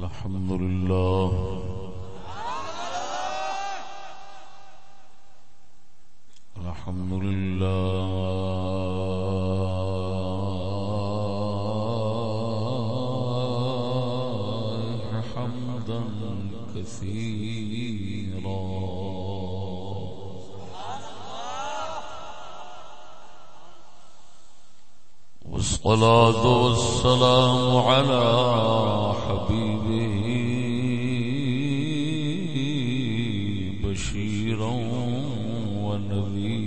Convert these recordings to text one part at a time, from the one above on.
الحمد لله. الحمد لله. حمدا كثيرا. والصلاة والسلام على حبيبه بشيرا ونذيرا.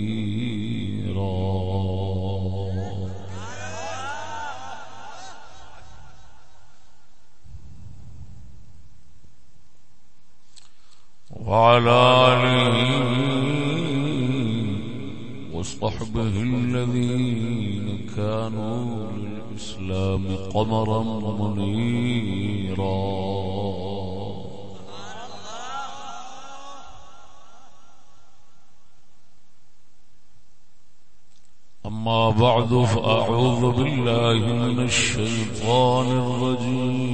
وعلى آله وصحبه الذين كانوا للإسلام قمرا منيرا. أما بعد فأعوذ بالله من الشيطان الرجيم.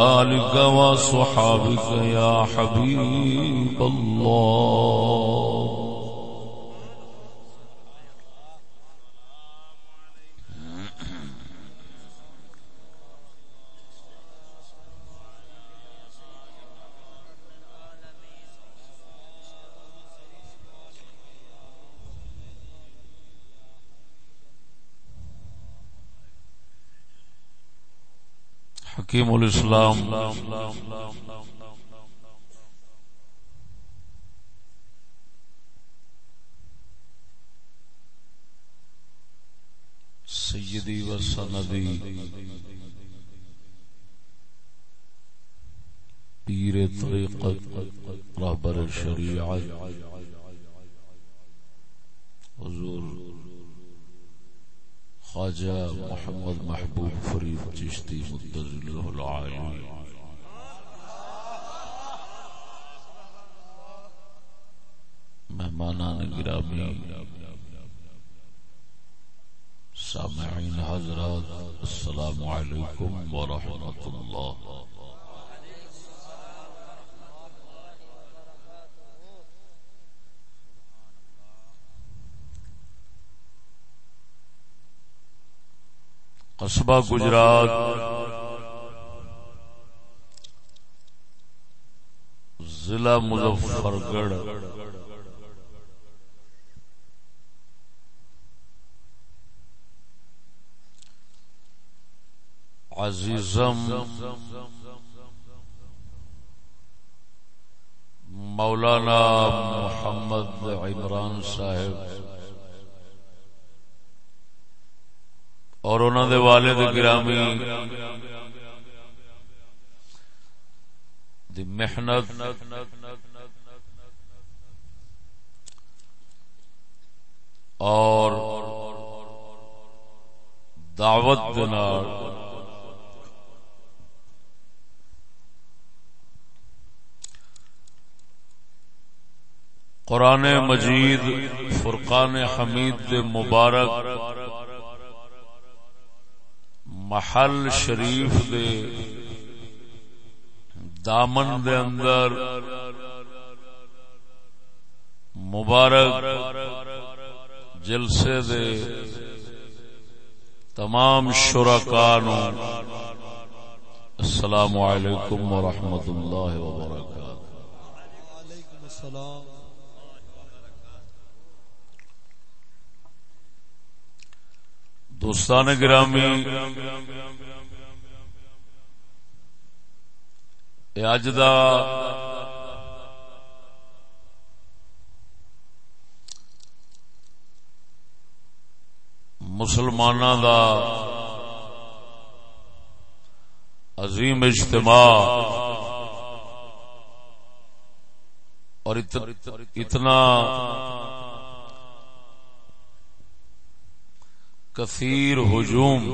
آلك وصحابك يا حبيب الله. حکیم الاسلام سیدی و سندی پیر طریقت رہبر شریعت. حضور خواجہ محمد محبوب فرید چشتی مدل العالی مہمانان گرامی، سامعین حضرات، السلام علیکم ورحمۃ اللہ۔ قصبہ گجرات۔ ضلع مظفر گڑھ عزیزم مولانا محمد عمران صاحب۔ اور انہوں دے والد گرامی دی محنت اور دعوت دنار قرآن مجید فرقان حمید دے مبارک محل شریف دے دامن دے اندر مبارک جلسے دے تمام شرکان السلام علیکم ورحمۃ اللہ وبرکاتہ۔ دوستان گرامی اج دا مسلمان دا عظیم اجتماع اور اتنا کثیر ہجوم۔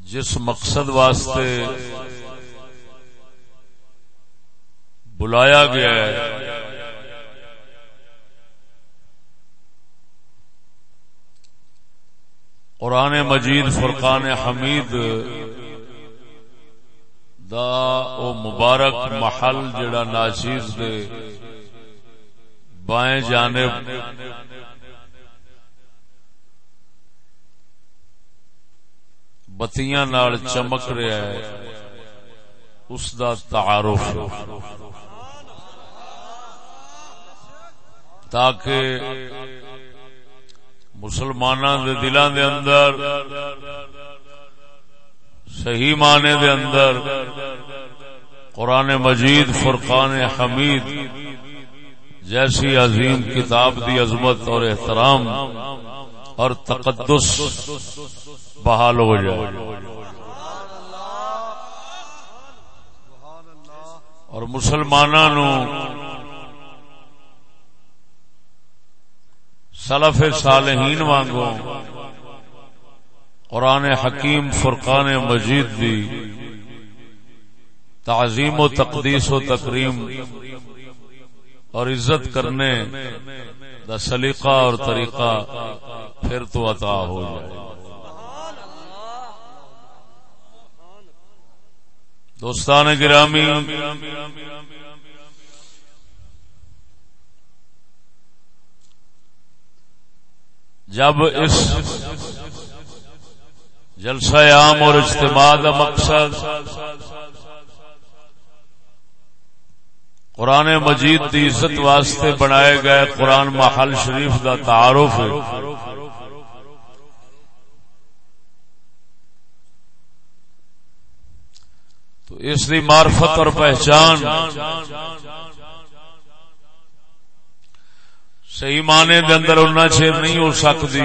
جس مقصد واسطے بلایا گیا ہے قرآن مجید فرقان حمید دا او مبارک محل جڑا ناچیز دے۔ بائیں جانب۔ بتیاں نال چمک رہا ہے۔ اس دا تعارف۔ تاکہ مسلمان دے دلان دے اندر صحیح معنی دے اندر قرآن مجید، فرقان حمید جیسی عظیم کتاب دی عظمت اور احترام اور تقدس بحال ہو جائے۔ اور مسلمانوں سلف صالحین وانگو قرآن حکیم فرقان مجید دی تعظیم و تقدیس و تکریم اور عزت کرنے دا سلیقہ اور طریقہ پھر تو عطا ہو جائے۔ دوستان گرامی، جب اس جلسہ عام اور اجتماع کا مقصد قرآن مجید کی عزت واسطے بنائے گئے قرآن محل شریف کا تعارف تو اس کی معرفت اور پہچان صحیح معنی دے اندر اُنہ چیر نہیں ہو سکتی۔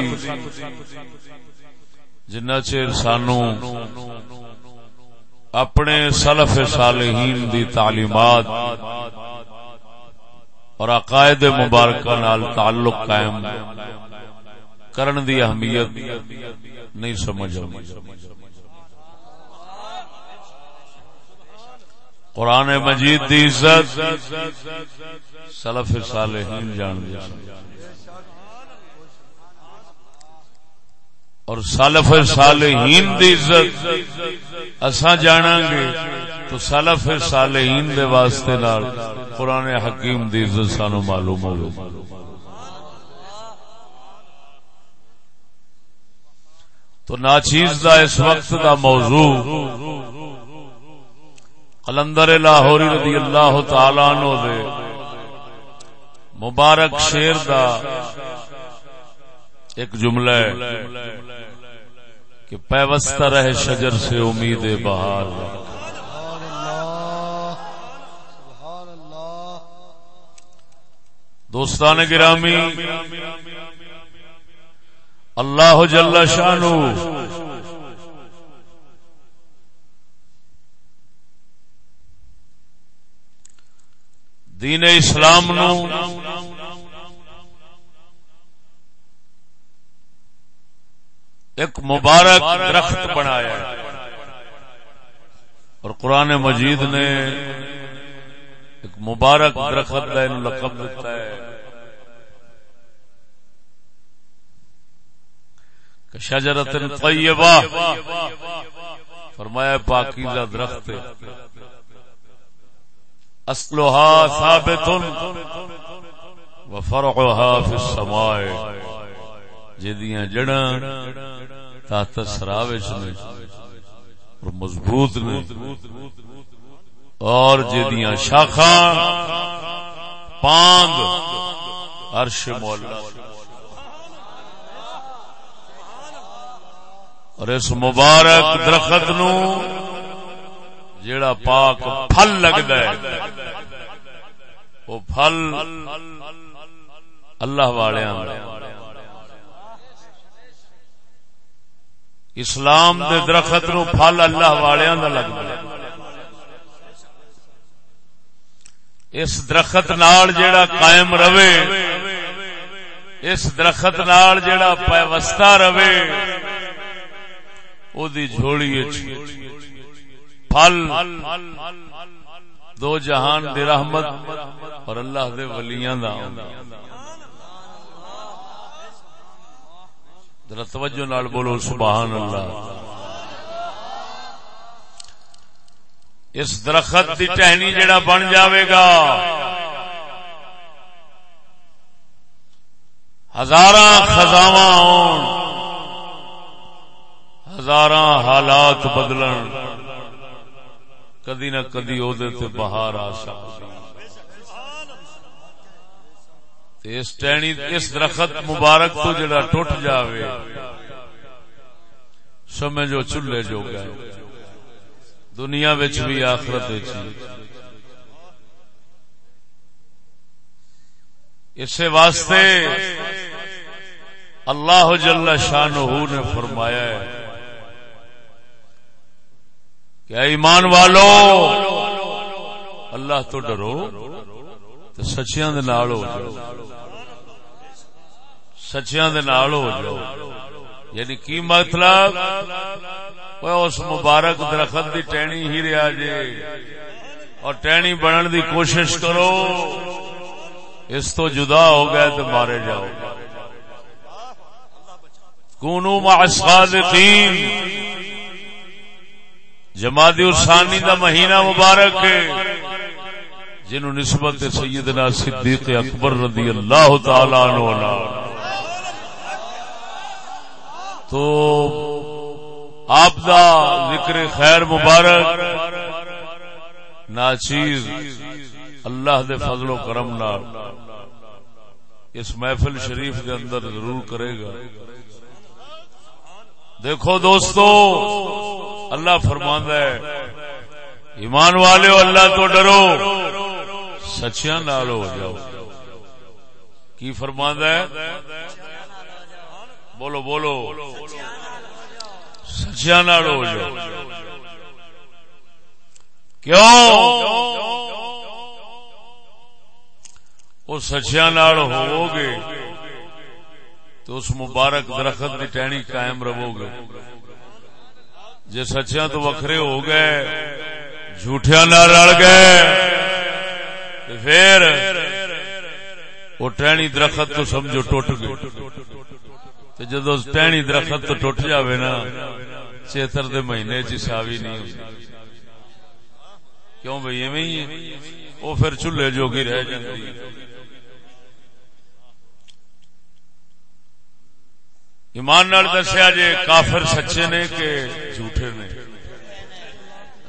جنہ چیر سانو اپنے سلف صالحین دی تعلیمات اور عقائد مبارکہ نال تعلق قائم کرن دی اہمیت نہیں سمجھ قرآن مجید دی عزت سلف صالحین جان دیا اور سلف صالحین دی عزت اساں جانا گے تو سلف صالحین دے واسطے نال قرآن حکیم دی عزت سانو معلوم ہو تو ناچیز دا اس وقت دا موضوع قلندر لاہوری رضی اللہ تعالی عنہ دے مبارک شیر دا ایک جملہ ہے۔ کہ پیوستہ رہے شجر سے امید بہار۔ دوستان گرامی، اللہ جل شانو دین اسلام نو ایک مبارک درخت بنایا اور قرآن مجید نے ایک مبارک درخت کا لقب دیتا ہے۔ شجرت طیبہ۔ فرمایا پاکیزہ درخت اصلها ثابت وفرعها في السماء۔ جدیاں جڑاں تحت سراوچ نے اور مضبوط نے اور جدیاں شاخاں پاند عرش مولا اور اس مبارک درخت نو جیڑا پاک پھل لگتا ہے، وہ پھل اللہ والے اسلام دے درخت نو پھل اللہ والوں کا لگتا اس درخت نال جیڑا قائم رہے، اس درخت نال جیڑا پیوستہ رہے، او دی جھوڑی پھل، دو جہان دی رحمت اور اللہ دے ولیاں دا۔ ذرا توجہ نال بولو سبحان اللہ اس درخت دی ٹہنی جڑا بن جاوے گا ہزار خزاواں ہزار حالات بدلن، کدی نہ کدی او دے تے بہار آ سکتی اس ٹہنی اس درخت مبارک تو جڑا ٹوٹ جاوے سمجھو چولہے جو گئے دنیا بچ بھی آخرت اسے واسطے اللہ جل شاہ نے فرمایا ہے کہ ایمان والو، اللہ تو ڈرو۔ تو سچیاں دے نال ہو جاؤ سچیاں دے نال ہو جاؤ یعنی کی مطلب اس مبارک درخت دی ٹہنی ہی رہا جے اور ٹہنی بنن دی کوشش کرو اس تو جدا ہو گئے تو مارے جاؤ کونو مع الصادقین جمادی ارسانی دا مہینہ مبارک ہے جنہوں نسبت سیدنا صدیق اکبر رضی اللہ تعالی عنہ تو آپ دا ذکر خیر مبارک، ناچیز اللہ دے فضل و کرم نال اس محفل شریف کے اندر ضرور کرے گا۔ دیکھو دوستو، اللہ فرمان ہے، ایمان والے اللہ تو ڈرو۔ سچیاں نال ہو جاؤ کی فرمان ہے بولو بولو سچیاں نال ہو جاؤ کیوں وہ سچیاں نال ہو گے تو اس مبارک درخت کی ٹہنی قائم رہو گے جی سچیاں تو وکھرے ہو گئے جھوٹیا نہ رل گئے پھر وہ ٹہنی درخت تو سمجھو ٹوٹ گئے۔ جدو ٹہنی درخت تو ٹوٹ جاوے نا، چیتر دے مہینے چاوی نہیں کیوں بھائی ایویں ہی وہ پھر چولہے جوگی رہ جاتی ایمان نال دسیا جی کافر سچے نے کہ جھوٹے نے؟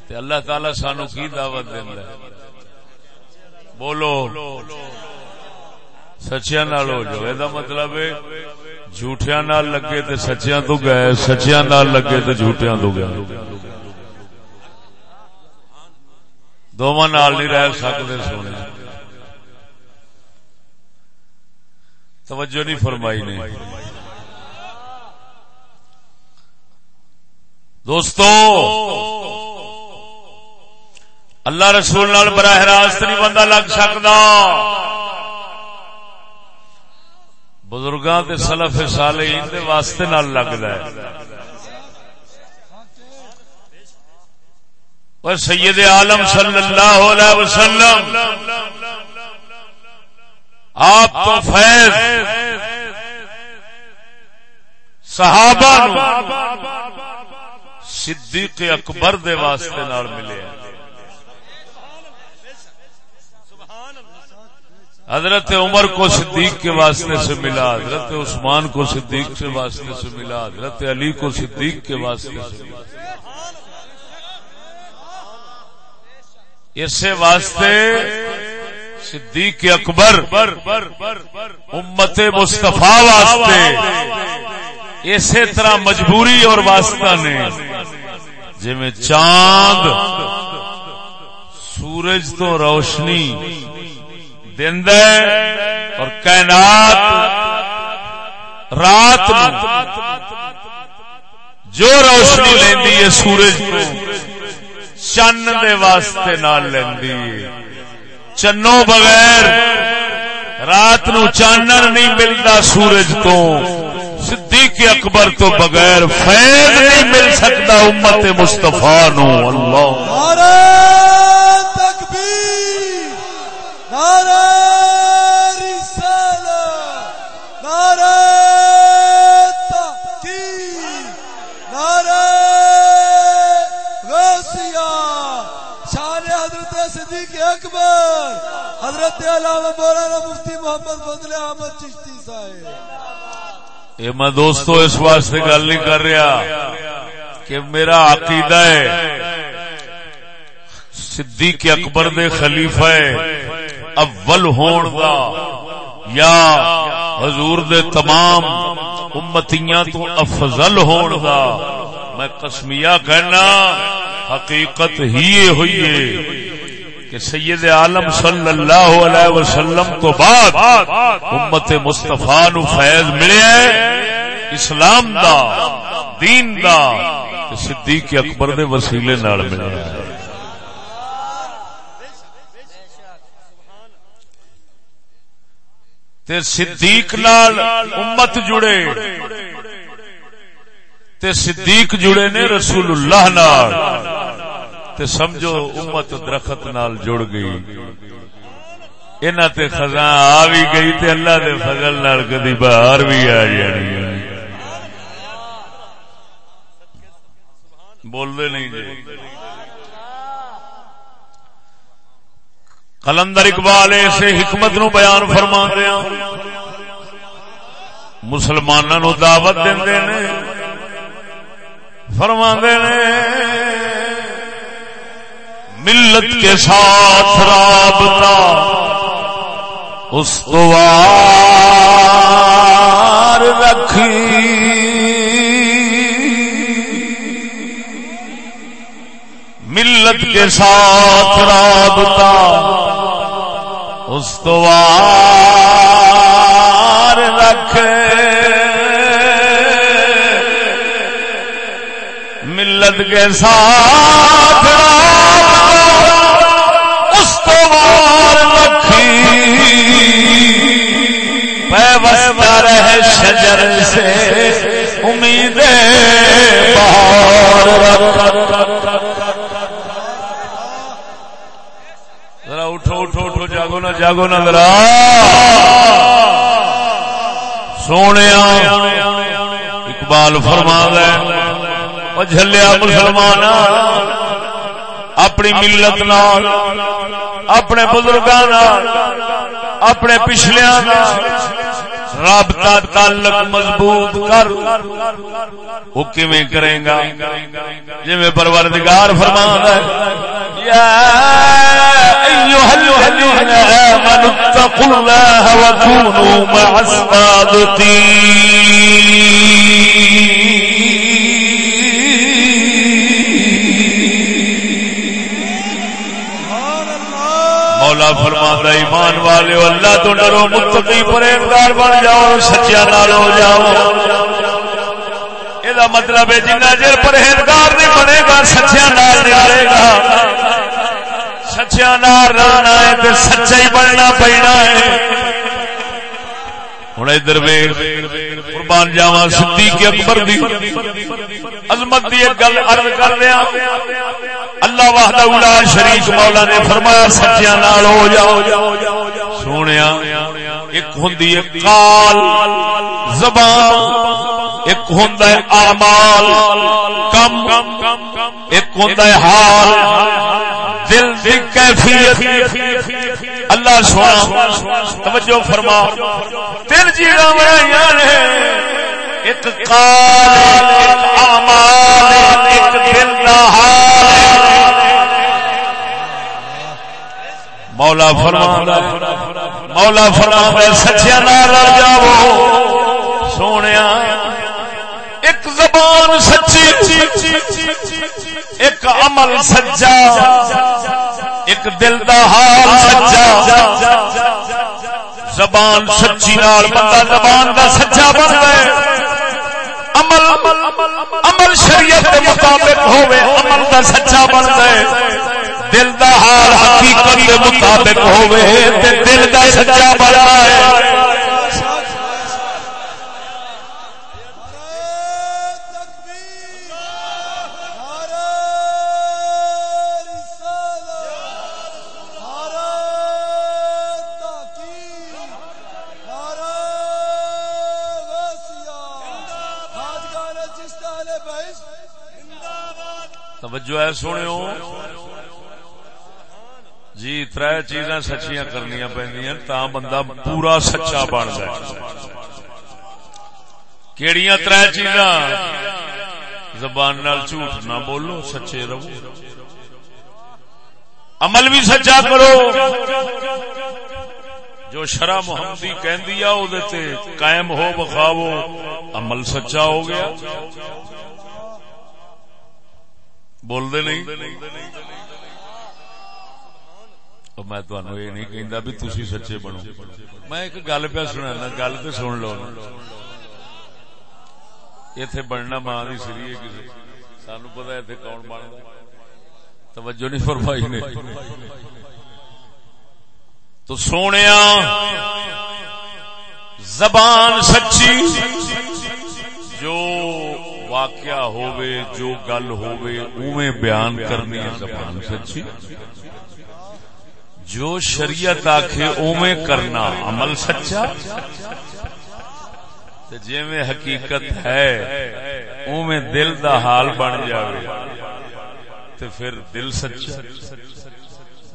تے اللہ تعالی سانو کی دعوت دینا بولو سچیا نال ہو جو یہ مطلب جھوٹیا نال لگے تے سچیاں تو گئے سچیاں نال لگے تے جھوٹیاں تو گئے دونوں نال نہیں رہ سکتے سونے توجہ نہیں فرمائی نے دوستو اللہ رسول نال براہ راست نہیں بندہ لگ سکتا۔ بزرگاں تے سلف صالحین دے واسطے نال لگدا ہے۔ اور سید عالم صلی اللہ علیہ وسلم، آپ تو فیض، صحابہ صدیق اکبر دے واسطے نال ملے۔ ہیں حضرت عمر کو صدیق کے واسطے سے ملا، حضرت عثمان کو صدیق کے واسطے سے ملا، حضرت علی کو صدیق کے واسطے سے ملا۔ اسے واسطے صدیق اکبر، امت مصطفیٰ واسطے اسی طرح مجبوری اور واسطہ نے جی میں چاند، سورج تو روشنی دند اور کائنات رات جو روشنی لینی ہے سورج کو چن دے واسطے نال لینی چنو بغیر رات نو چانن نہیں ملتا سورج تو صدیق اکبر تو بغیر فیض نہیں مل سکتا امت مستفا نو۔ اللہ۔ حضرت علامہ مولانا مفتی محمد فضل احمد چشتی صاحب۔ یہ میں دوستو اس واسطے گل نہیں کر رہا کہ میرا عقیدہ ہے، صدیق اکبر دے خلیفہ اول ہون دا، یا حضور دے تمام امتیاں تو افضل ہون دا۔ میں قسمیہ کہنا، حقیقت ہی ہوئی ہے کہ سید عالم صلی اللہ علیہ وسلم تو بعد امت مستفا نو فیض ملے اسلام دا، دین دا صدیق اکبر دے وسیلے نال ملے تے صدیق نال امت جڑے، تے صدیق جڑے نے رسول اللہ نال۔ تے سمجھو امت درخت نال جڑ گئی۔ انہ تے خزاں آ بھی گئی تے اللہ دے فضل نال کدی باہر بھی آ جانی۔ بول دے نہیں جی۔ کلندر اقبال ایسے حکمت نو بیان فرما رہا مسلمانوں دعوت دے فرما نے۔ ملت کے ساتھ رابطہ۔ استوار رکھی۔ ملت کے ساتھ رابطہ۔ استوار رکھے۔ ملت کے ساتھ رہ شجر سے امید ذرا اٹھو اٹھو اٹھو، جاگو نا جاگو نا ذرا۔ سونے اقبال فرما دے جلیا مسلمان، اپنی ملت نال، اپنے بزرگاں اپنے پچھلیا رابطہ تعلق مضبوط کر۔ وہ کیویں کرے گا؟ جی میں پروردگار فرما یا ایوہ الذین آمنوا اتقوا اللہ وکونوا مع الصادقین۔ مولا فرما ایمان والے اللہ تو ڈرو، متقی پرہیزگار بن جاؤ سچیا نال ہو جاؤ۔ یہ مطلب ہے، جنہ چر پرہیزگار نہیں بنے گا سچیا نال نہیں رہے گا۔ سچیا نال رہنا ہے تے سچا ہی بننا پینا ہے۔ ہوں ادھر قربان جاوا صدیق اکبر دی۔ عظمت دی ایک گل عرض کر دیا اللہ وحدہ اولا شریک مولا نے فرمایا، سچیاں نال ہو جاؤ۔ سونیا، ایک ہوندی ہے قال زبان، ایک ہوندا ہے اعمال، کم، ایک ہوندا ہے حال۔ دل دی کیفیت۔ اللہ سونا، توجہ فرما۔ تین چیزاں بنائی نے ایک قال، ایک اعمال، ایک دل دا حال مولا فرما مولا فرما سچیا نہ رل جاؤ۔ سونے ایک زبان سچی، ایک عمل سچا، ایک دل دا حال سچا۔ زبان سچی نال بندہ زبان دا سچا بن گئے عمل عمل شریعت کے مطابق ہوے عمل دا سچا بن جائے دل دا حال حقیقت کے مطابق ہوئے دل دا سچا بن جائے توجہ ہے سنو جی تر چیزاں سچیاں کرنی پہ تا بندہ پورا سچا بن جائے۔ کہڑی تر چیزاں؟ زبان نال جھوٹ نہ بولو، سچے رہو۔ عمل بھی سچا کرو۔ جو شرح محمدی کہ قائم ہو بخاو عمل سچا ہو گیا۔ بولتے نہیں میں تمہیں یہ نہیں کہتا بھی تھی سچے بنو میں ایک گل پہ سنا گل تو سن لو اتے بننا ماں سری ہے پتا اتنے کون بن توجہ نہیں فرمائی نے تو سونے زبان سچی جو واقعہ ہووے، جو گل ہووے اوے بیان کرنی ہے زبان سچی؟ جو شریعت آکھے اوے کرنا، عمل سچا؟ جی میں حقیقت ہے اوے دل دا حال بن جاوے تو پھر دل سچا۔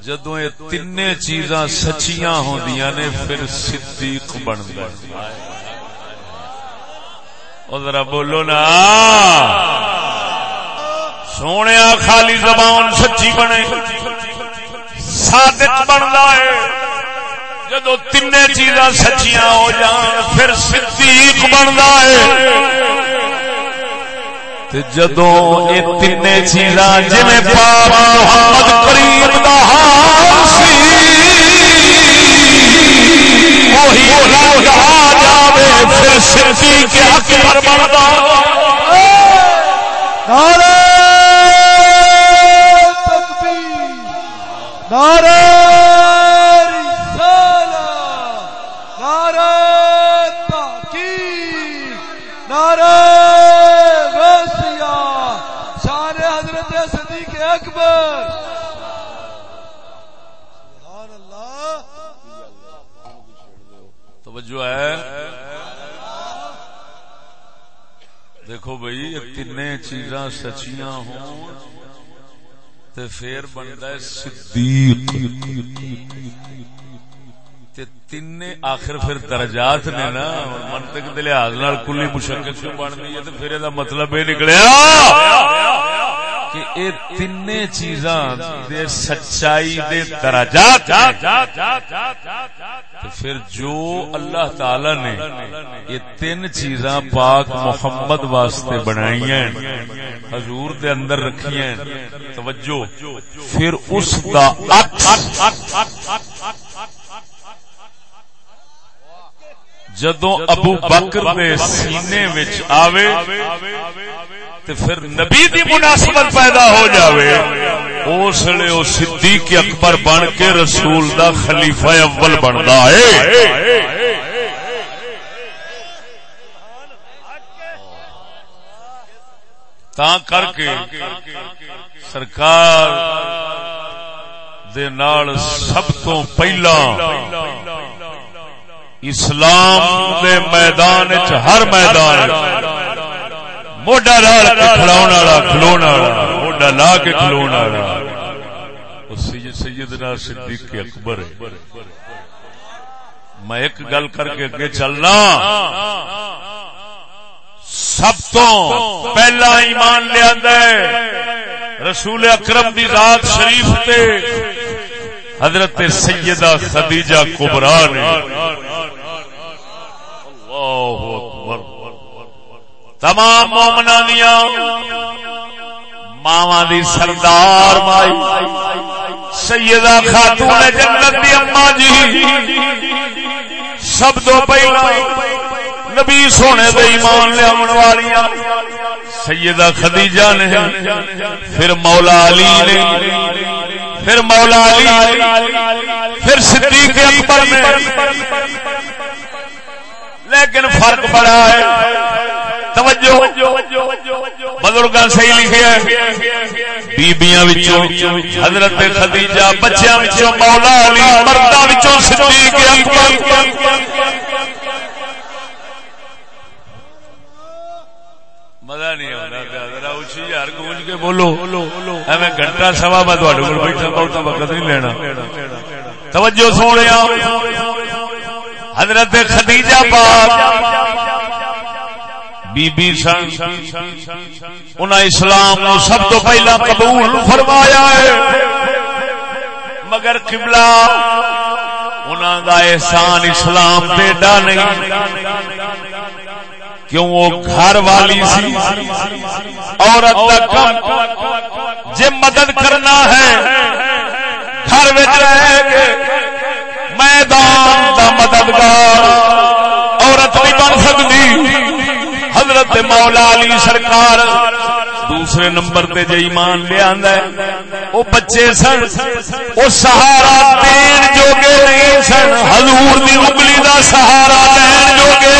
جدو یہ تین چیزاں سچیاں ہوندیاں نے، پھر صدیق بن گئے ذرا بولو نا۔ سونے خالی زبان سچی بنے۔ صادق بنتا ہے۔ جدو تین چیزاں سچیاں ہو جان، پھر صدیق بنتا ہے۔ جدو یہ تین چیزاں جی پاپ محمد کریم دا حال سی نعرہ تکبیر۔ نعرہ رسالہ نعرہ تحقیق نعرہ غوثیہ شان حضرت صدیق اکبر سبحان اللہ توجہ ہے دیکھو بھائی تین چیزاں سچیاں ہوں تے پھر بنتا ہے صدیق۔ تے تین آخر پھر درجات نے نا، منطق دے لحاظ نال کلی مشکل کیوں بن گئی ہے؟ تو پھر یہ مطلب یہ نکلیا۔ کہ اے تین چیزاں دے سچائی دے درجات تو پھر جو اللہ تعالی نے یہ تین چیزاں پاک محمد واسطے بنائی ہیں، حضور دے اندر رکھی ہیں، توجہ، پھر اس دا جدو ابو بکر دے سینے وچ آوے، تے پھر نبی دی مناسبت پیدا ہو جاوے۔ اس لیے وہ صدیق اکبر بن کے رسول دا خلیفہ اول بنتا ہے۔ تا کر کے سرکار دے نال سب تو پہلا اسلام دے میدان چ ہر میدان موڈا لا کے کھلون والا کھلون والا، موڈا لا کے کھلون والا۔ سیدنا صدیق اکبر ہے میں ایک گل کر کے اگے چلنا۔ سب تو پہلا ایمان لیا رسول اکرم دی ذات شریف تے۔ حضرت سیدہ خدیجہ کبرا نے۔ تمام مومنا دیا ماوا دی سردار مائی سیدہ خاتون جنت دی اما جی۔ سب تو پہلا نبی سونے دے ایمان لیا والیاں۔ سیدہ خدیجہ نے۔ پھر مولا علی نے۔ پھر مولا علی۔ پھر صدیق اکبر نے۔ لیکن فرق بڑا ہے۔ توجہ۔ بزرگ صحیح لکھے بیبیاں وچوں، حضرت خدیجہ بچیاں وچوں، مولا علی مردہ صدیق اکبر۔ مزہ نہیں آتا ذرا اچھی یار گونج کے بولو۔ ایویں گھنٹہ سوا میں تھوڑے کو بیٹھا بہت وقت نہیں لینا۔ توجہ سونے ہاں۔ حضرت خدیجہ پاک بی بی سن انہیں اسلام نو سب تو پہلا قبول فرمایا ہے۔ مگر قبلہ انہوں دا احسان اسلام دے نہیں۔ کیوں وہ گھر والی سی؟ عورت دا کم جی مدد کرنا ہے، گھر رہے گے میدان دا مددگار عورت نہیں بن سکتی۔ حضرت مولا علی سرکار دوسرے نمبر پہ جی ایمان لے آندا ہے، وہ بچے سن، وہ سہارا دین جوگے نہیں سن، حضور دی انگلی دا سہارا دین جوگے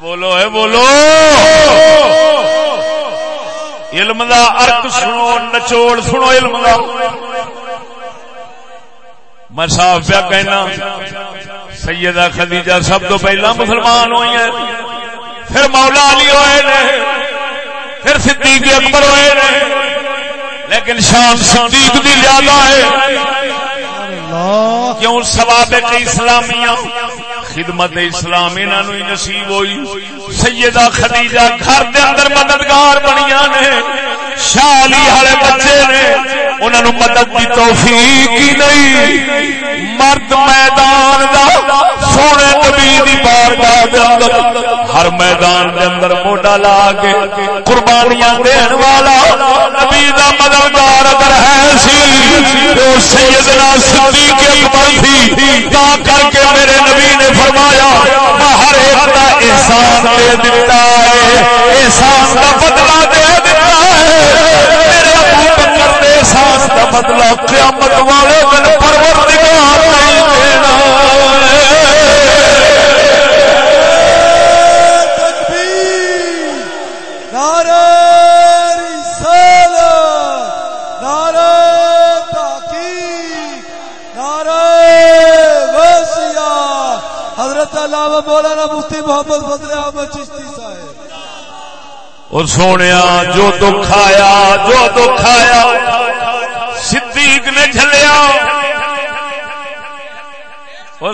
بولو ہے بولو۔ علم دا ارک سنو، نچوڑ سنو علم دا۔ میں صاف پیا کہنا سیدہ خدیجہ سب تو پہلا مسلمان ہوئی ہیں۔ پھر مولا علی ہوئے نے۔ پھر صدیق اکبر ہوئے نے۔ لیکن شان صدیق دی زیادہ ہے۔ کیوں؟ سواب اسلامیہ۔ خدمت اسلام انہوں ہی نصیب ہوئی۔ سیدہ خدیجہ گھر دے اندر مددگار بنیا نے۔ شالی والے بچے نے۔ انہوں نے مدد کی توفیق ہی نہیں۔ مرد میدان دا، سونے نبی دی بارگاہ دے اندر۔ ہر میدان دے اندر موڈا لا کے قربانیاں دین والا نبی دا مددگار اگر ہے سی، تو سیدنا صدیق اکبر تھی تا کر کے میرے نبی نے فرمایا، میں ہر ایک کا احسان دے دیتا ہے۔ احسان کا بدلا دے احسان کا بدلا قیامت والے دن پروردگار نہیں دینا۔ علامہ مولانا مفتی محمد فضل احمد چشتی صاحب۔ اور سونے جو دکھ آیا جو دکھ آیا۔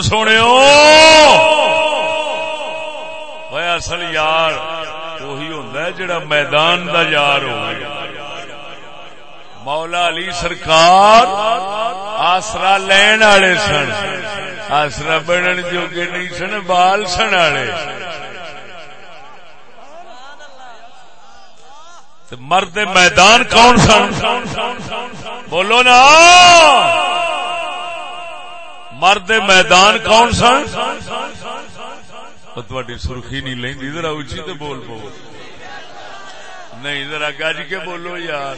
سونے اصل یار وہی ہوں جڑا میدان دا یار ہو مولا علی سرکار آسرا لین والے سن آسرا بنن جوگے نہیں سن بال سن والے مرد میدان کون سن بولو نا۔ مرد میدان کون سن؟ تھوڑی سرخی نہیں لینی ذرا اچھی تو بول پو۔ نہیں، ذرا گج کے بولو یار۔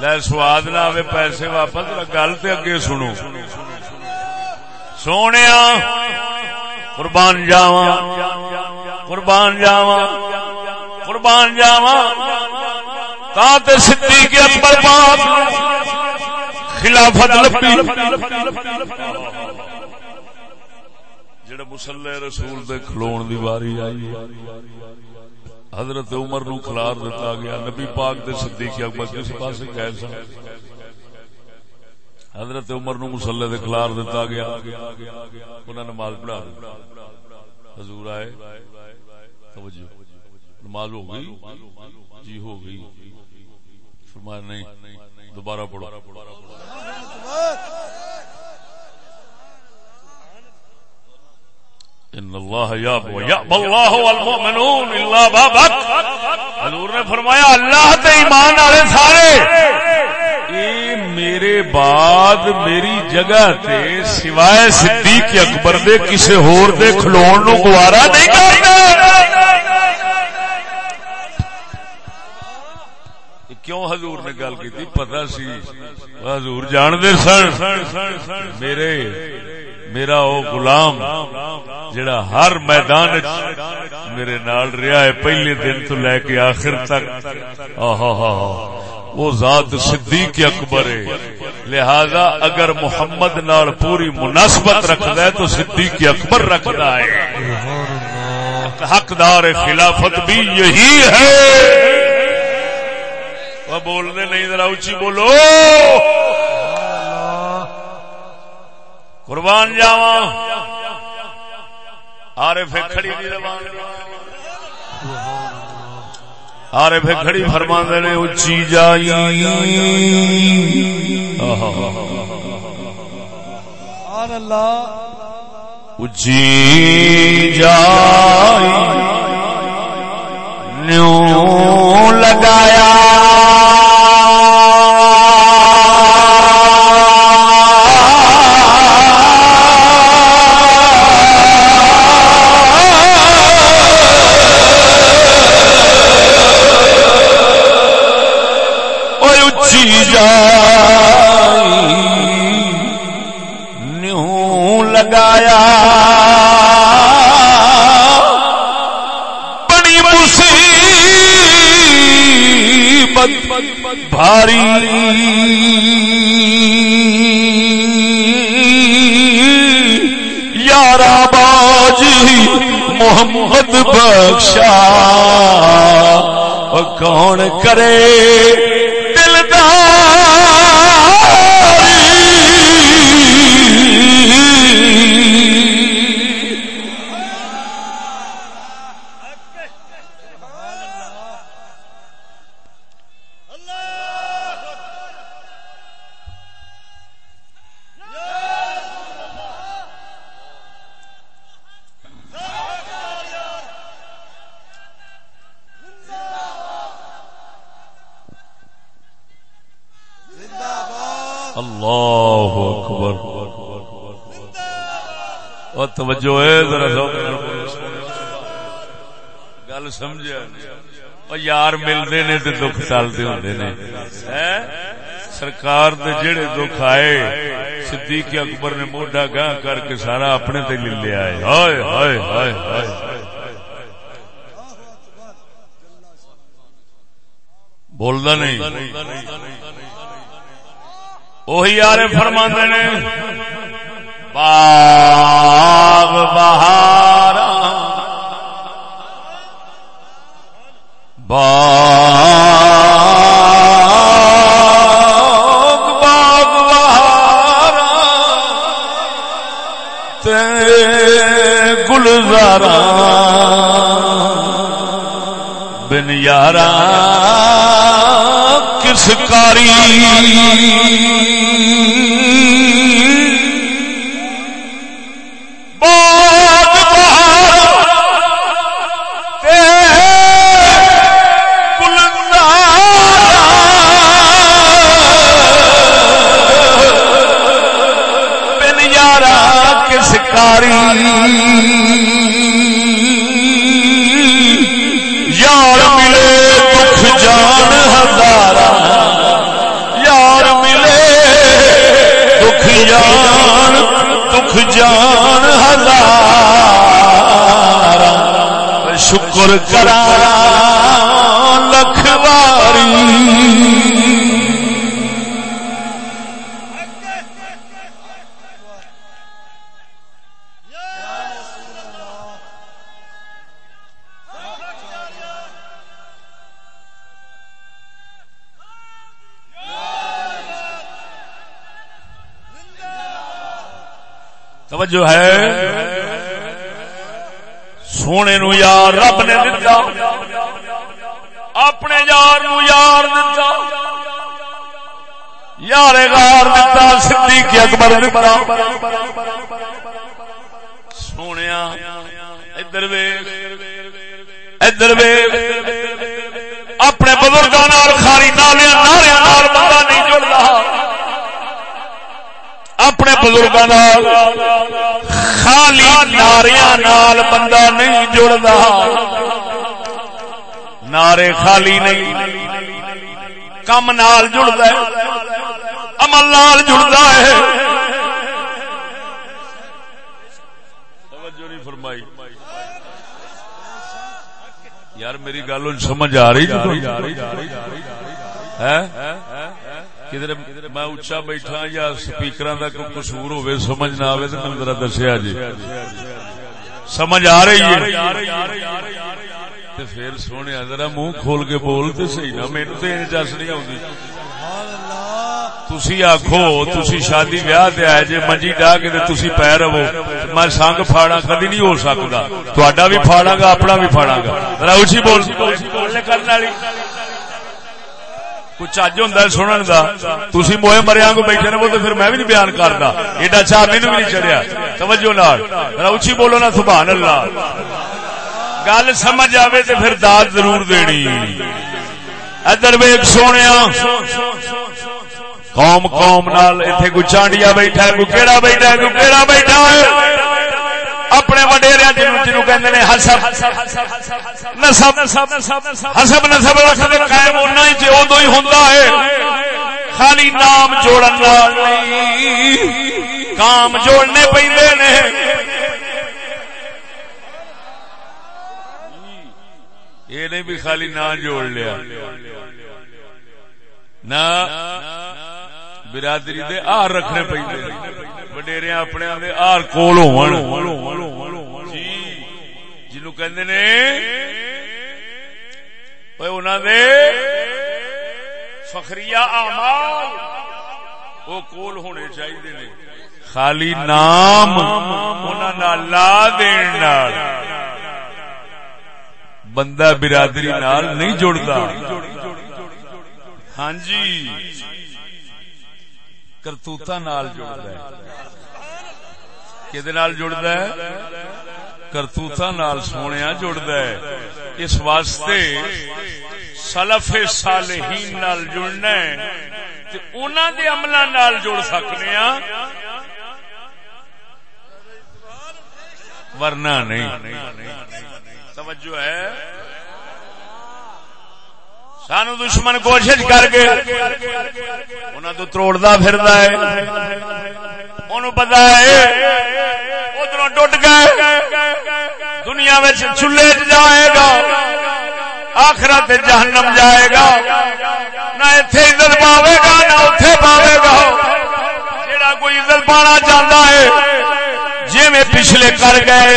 لے، سواد نہ آئے پیسے واپس گل تو اگے سنو۔ سونے قربان جاوا قربان جاوا قربان جاواں۔ جاوا تے سدھی اکبر پاپ خلافت لپی جڑا مسلح رسول دے کھلون دی واری آئی. حضرت عمر نو کھلار دیتا گیا. نبی پاک دے صدیق اکبر کس پاس گئے سن؟ حضرت عمر نو مسلح دے کھلار دیتا گیا. انہاں نماز پڑھا دی. حضور آئے. توجہ. نماز ہو گئی؟ جی ہو گئی. فرمایا نہیں، دوبارہ پڑھو۔ ان اللہ اللہ والمؤمنون الا بابک۔ حضور نے فرمایا، اللہ تے ایمان والے سارے، اے میرے بعد میری جگہ تے سوائے صدیق اکبر دے کسے ہور دے کھلون نو گوارا نہیں کرنا کیوں حضور نے گل کی پتا سی۔ حضور جان دے سن۔ میرے، میرا او غلام جڑا ہر میدان میرے نال رہا ہے، پہلے دن تو لے کے آخر تک۔ وہ ذات صدیق اکبر ہے۔ لہذا اگر محمد نال پوری مناسبت رکھتا ہے تو صدیق اکبر رکھتا ہے۔ حقدار خلافت بھی یہی ہے۔ وہ بولنے نہیں، ذرا اچھی بولو۔ قربان جاوا آرے پھر کھڑی دی روان۔ آرے پھر کھڑی فرما نے اچھی جائی۔ اچھی جائی نیو لگایا۔ نیو لگایا۔ بڑی مصیبت بھاری۔ یارا باجی محمد بخشا کون کرے؟ توجہ ہے، ذرا گل سمجھا اور یار ملتے نے تو دکھ ٹالتے ہوتے نے۔ سرکار دے جڑے دکھ آئے، صدیق اکبر نے موڈا گاہ کر کے سارا اپنے تے لے لیا ہے۔ ہائے ہائے ہائے ہائے۔ بولدا نہیں۔ وہی آر فرما نے۔ باغ بہار باغ باغ بہار گلزارا۔ بن یارا۔ توجہ ہے سونے نو یار رب نے دتا اپنے یار نو یار دتا یار غار دتا صدیق اکبر دتا سونے ادھر ویخ ادھر ویخ اپنے بزرگوں خالی نالیا نالیا نال بندہ نہیں جڑتا اپنے بزرگوں خالی ناریا نال بندہ نہیں جڑتا نعرے خالی نہیں۔ کم نال جڑتا ہے، عمل نال جڑتا ہے۔ فرمائی۔ یار میری گل سمجھ آ رہی جی کدھر میں اچا بیٹھا یا سپیکر کا کوئی قصور ہوے سمجھ نہ آئے تو میرے ذرا دسیا جی۔ سمجھ آ رہی ہے۔ پھر سونے ذرا منہ کھول کے بول تو سی نا میرے تو چس نہیں آتی تسی آخو تسی شادی ویاہ تے آئے، جے منجی ڈا کے تسی پی رہو۔ میں سنگ پھاڑا کدی نہیں ہو سکتا تھوڑا بھی پھاڑا گا، اپنا بھی پھاڑا گا۔ ذرا اچھی بول۔ کرنے والی کچھ اج ہوں سنن کا تھی موئے مریا کو بیٹھے رہو تو پھر میں بھی نہیں بیان کرتا ایڈا چاہ مینو بھی نہیں چڑھیا۔ توجہ نال۔ اچھی بولو نا، سبحان اللہ۔ گل سمجھ آئے تو پھر داد ضرور دینی۔ ادھر ویگ سونے قوم قوم نال اتنے کوئی چانڈیا بیٹھا ہے، کوئی کہڑا بیٹھا ہے، کوئی کہڑا بیٹھا ہے۔ اپنے وڈیریا جنو جنو کہ حسب، نسب حسب نسب رکھتے قائم ہونا ہی جو ادو ہی ہوں خالی نام جوڑن کام جوڑنے پہ یہ نہیں بھی خالی نہ جوڑ لیا۔ نہ برادری دے آر رکھنے پہ وڈیر اپنے آر کول جی جنو کہ فخری آمال وہ کول ہونے چاہیے خالی نام لا دین بندہ برادری نال نہیں جڑتا۔ ہاں جی۔ کرتوتا نال جڑتا ہے۔ جڑتا ہے؟ کرتوتا نال سونے جڑتا ہے۔ اس واسطے سلف صالحین نال جڑنا ہے۔ انہوں دے عمل نال جڑ سکنے ہاں۔ ورنہ نہیں۔ توجہ ہے۔ سانو دشمن کوشش کر کے انہوں تو تروڑتا پھر پتا ہے ادھر ٹوٹ گئے۔ دنیا چولہے جائے گا، آخرت جہنم جائے گا۔ نہ اتے عزت پاوے گا، نہ اتے پاوے گا۔ جڑا کوئی عزت پانا چاہتا ہے جی میں پچھلے کر گئے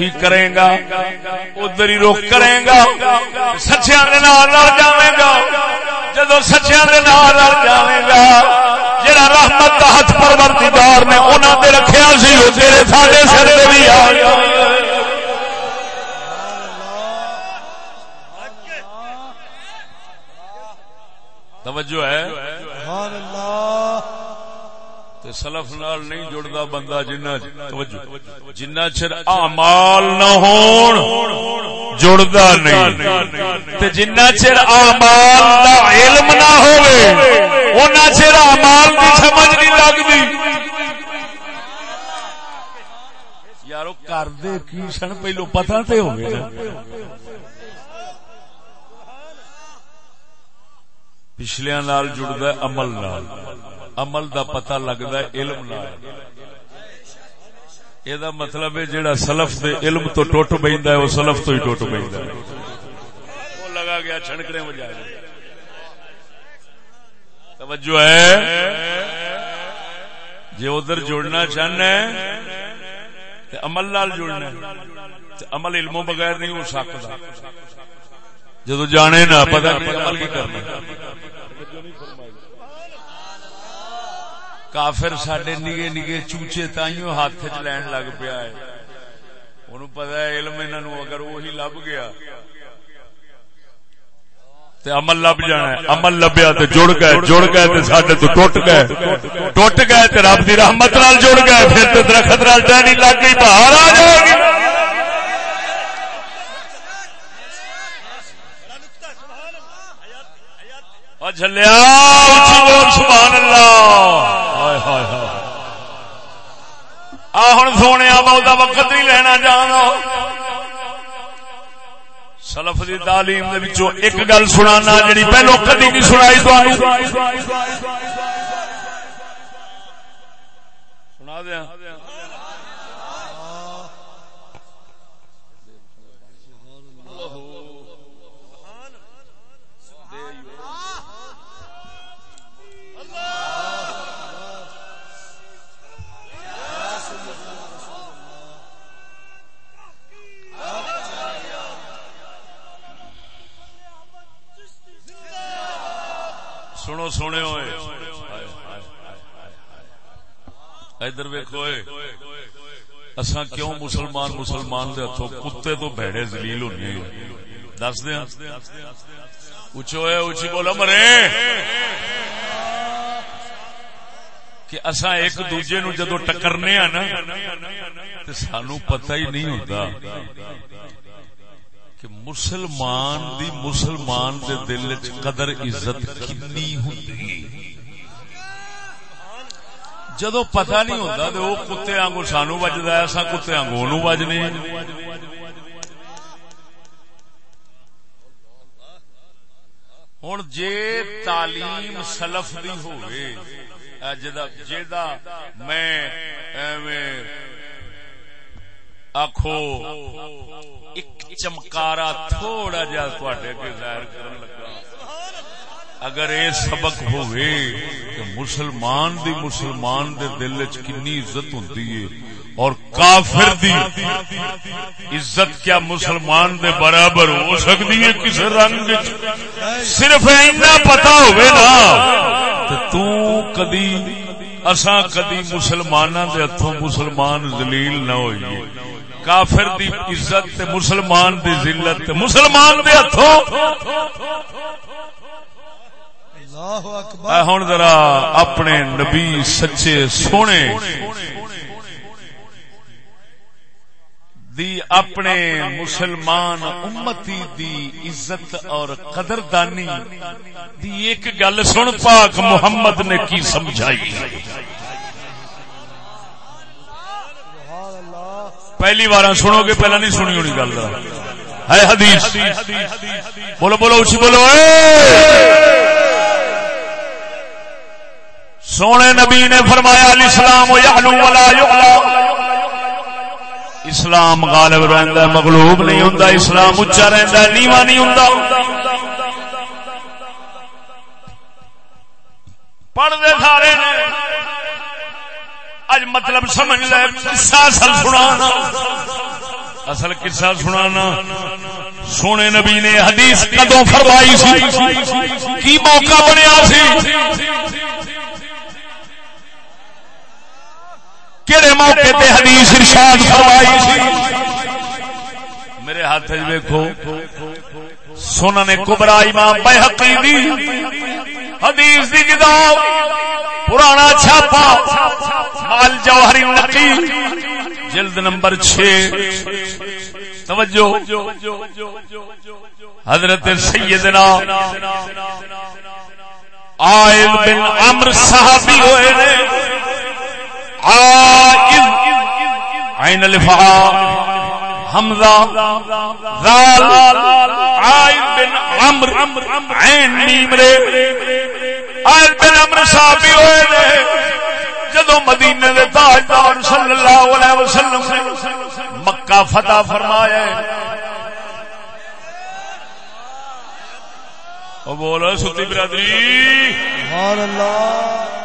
وہی کرے گا، ادھر ہی روک کرے گا سچیا جائے گا۔ جدو سچیا جائے گا جڑا رحمت کا ہاتھ پرورتیدار نے انہوں نے رکھا سی وہ تیرے سارے سر بھی آ گیا۔ توجہ ہے؟ اللہ۔ سلف نال نہیں جڑتا بندہ جنہ جنہ چر آمال نہ ہون جڑتا نہیں۔ جنہ چر آمال دا علم نہ ہو چر آمال کی سمجھ نہیں لگتی یارو کر دے کی سن؟ پہلو پتا تو ہو پچھلیا نال جڑتا عمل نال۔ عمل دا پتہ لگتا ہے علم یہ مطلب ہے جہاں سلف دے علم تو ٹوٹ بہتا ہے وہ سلف تو ہی ٹوٹ بہتا ہے۔ لگا گیا چھنکنے میں جائے۔ توجہ ہے۔ جی ادھر جڑنا چاہنا ہے عمل لال جڑنا عمل علموں بغیر نہیں ہو سکتا۔ جدو جانے نا پتا عمل کی کرنا۔ کافر سڈے نگے نگے چوچے تائیوں ہاتھ چ لین لگ پیا ہے۔ انہوں پتا ہے علم انہوں اگر وہی لب گیا تے عمل لب جانا ہے۔ عمل لبیا تے جڑ گئے جڑ گئے تے ساڈے تو ٹوٹ گئے۔ ٹوٹ گئے تے رب دی رحمت نال جڑ گئے، پھر تے درخت نال ٹہنی لگ گئی باہر آ جائے گی۔ جلیا سبحان اللہ۔ آ ہوں سونے بہت وقت نہیں لینا جانا سلف دی تعلیم دے وچوں ایک گل سنانا جڑی پہلو کدی نہیں سنائی سنا دیا سنو سونے ہوئے ادھر ویکو اصا کیوں مسلمان مسلمان دے ہاتھوں کتے تو بھڑے زلیل ہونے دس دیا اچھو ہے اچھی بولا مرے کہ اصا ایک دوجے نو جدو ٹکرنے نا تو سانو پتہ ہی نہیں ہوتا کہ مسلمان دی مسلمان دے دل چ قدر عزت کنی ہوندی جدو پتہ نہیں ہوتا تو وہ کتے آنگو سانو وجدا ہے اسا کتے آنگو اونوں وجنے ہن جے تعلیم سلف دی ہوئے جدا جدا میں ایویں آخو ایک چمکارا تھوڑا جا تھوڑے کے ظاہر کرن لگا۔ اگر یہ سبق ہوئے کہ مسلمان دی مسلمان دے دل چ کنی عزت ہوندی ہے اور کافر دی عزت کیا مسلمان دے برابر ہو سکتی ہے کسی رنگ صرف اینا پتا ہوئے نا تو تو کدی اساں کدی مسلماناں دے ہتھوں مسلمان ذلیل نہ ہوئیے۔ کافر دی عزت تے مسلمان دی ذلت تے مسلمان دے ہتھوں۔ ہوں ذرا اپنے نبی سچے سونے دی اپنے مسلمان امتی دی عزت اور قدردانی دی ایک گل سن پاک محمد نے کی سمجھائی؟ پہلی بار سنو گے، پہلا نہیں سنی ہونی گل۔ ہے حدیث؟ بولو بولو اچھی بولو۔ سونے نبی نے فرمایا اسلام اسلام غالب رہندا مغلوب نہیں ہوندا۔ اسلام اچا رہندا نیوا نہیں ہوندا۔ پڑھ دے سارے اج مطلب سمجھ لے، قصہ اصل سنانا۔ اصل قصہ سنانا۔ سونے نبی نے حدیث کدو فرمائی سی؟ کی موقع بنیا سی؟ کہڑے موقع تے حدیث ارشاد فرمائی سی؟ میرے ہاتھ ویکھو۔ سونا نے کبرا امام بحقی دی حدیث دی کتاب پرانا چھاپا، مال جوہری نقی، جلد نمبر چھ توجہ۔ حضرت سیدنا آئل بن عمر صحابی ہوئے نے۔ آئل عین الفا حمزہ ذال آئل بن عمر عین نیم رے آئل بن عمر صحابی ہوئے نے۔ جدو مدینے دے تاجدار صلی اللہ علیہ وسلم نے مکہ فتح فرمایا وہ بول ستی برادری۔ سبحان اللہ۔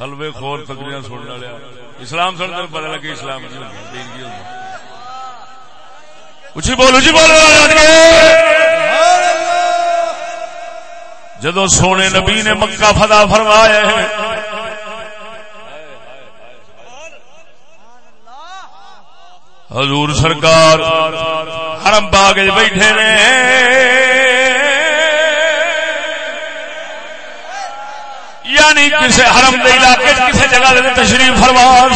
حلوے خور تکریاں سننے لیا اسلام سن کر پتہ لگے اسلام اچھی بول اچھی بول جدو سونے نبی نے مکہ فتح فرمایا حضور سرکار حرم باغ بیٹھے نے۔ یعنی کسی حرم دے علاقے کسی جگہ دے تشریف فرما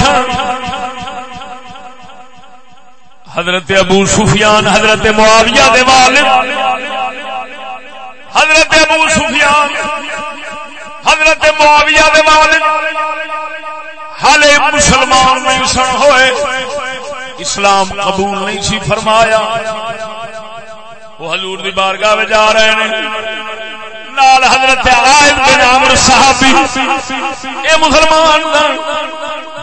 حضرت ابو سفیان، حضرت معاویہ دے والد، حضرت ابو سفیان، حضرت معاویہ دے والد۔ حالے مسلمان نہیں سن ہوئے۔ اسلام قبول نہیں سی فرمایا۔ وہ حضور دی بارگاہ جا رہے ہیں نال حضرت عائد بن عمر صحابی. اے مسلمان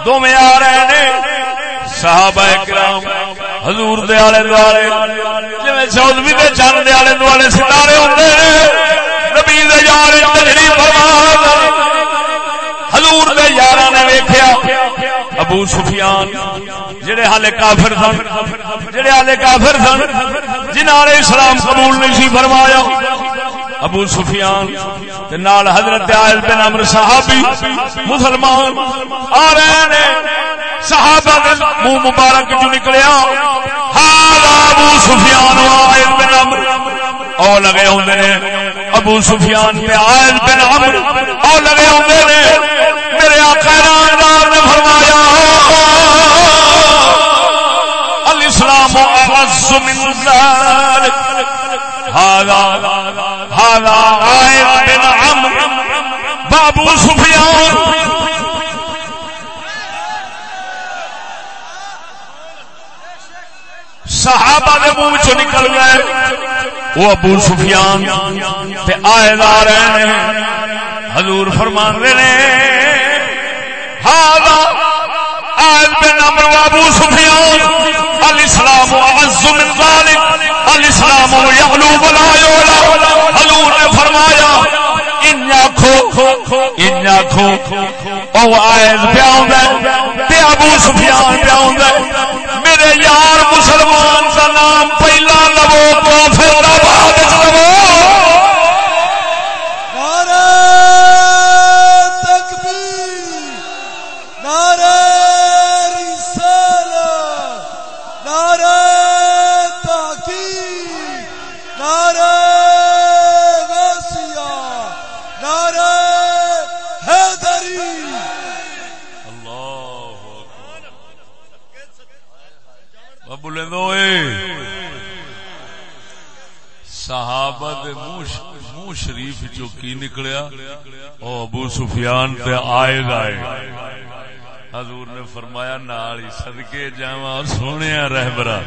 دو میں آ رہے ہیں صحابہ کرام، حضور دے آلے دوالے جویں چودویں دے چند دے آلے دوالے ستارے ہوندے، نبی دے یار تشریف فرما حضور دے یاراں نے ویکھیا، ابو سفیان، جڑے حالے کافر سن، جڑے حالے کافر سن، جنہاں نے اسلام قبول نہیں سی فرمایا ابو سفیان نال حضرت عائل بن عمر صحابی مسلمان آ رہے ہیں صحابہ دے منہ مبارک جو نکلیا۔ حالا ابو سفیان و عائل بن عمر او لگے ہوندے نے۔ ابو سفیان تے عائل بن عمر او لگے ہوندے نے۔ میرے آقا نامدار نے فرمایا، الاسلام اعز من ذلك هذا بن عمرو بابو سفيان صحابہ دے منہ چ نکل گئے۔ وہ ابو سفیان تے آئے جا رہے ہیں حضور فرمان رہے نے ہاں آئل بن عمرو ابو سفیان۔ الاسلام اعز من ذلك الاسلام یعلو ولا یعلا. حضور نے فرمایا ان آنکھو ان آنکھو او آئز پیاؤں دے تے ابو سفیان پیاؤں دے میرے یار مسلمان کا نام پہلا لبو کافر دا شریف چو کی نکلیا؟ او ابو سفیان تے آئے آئے حضور نے فرمایا، نال ہی صدقے جاواں سونیا رہبرا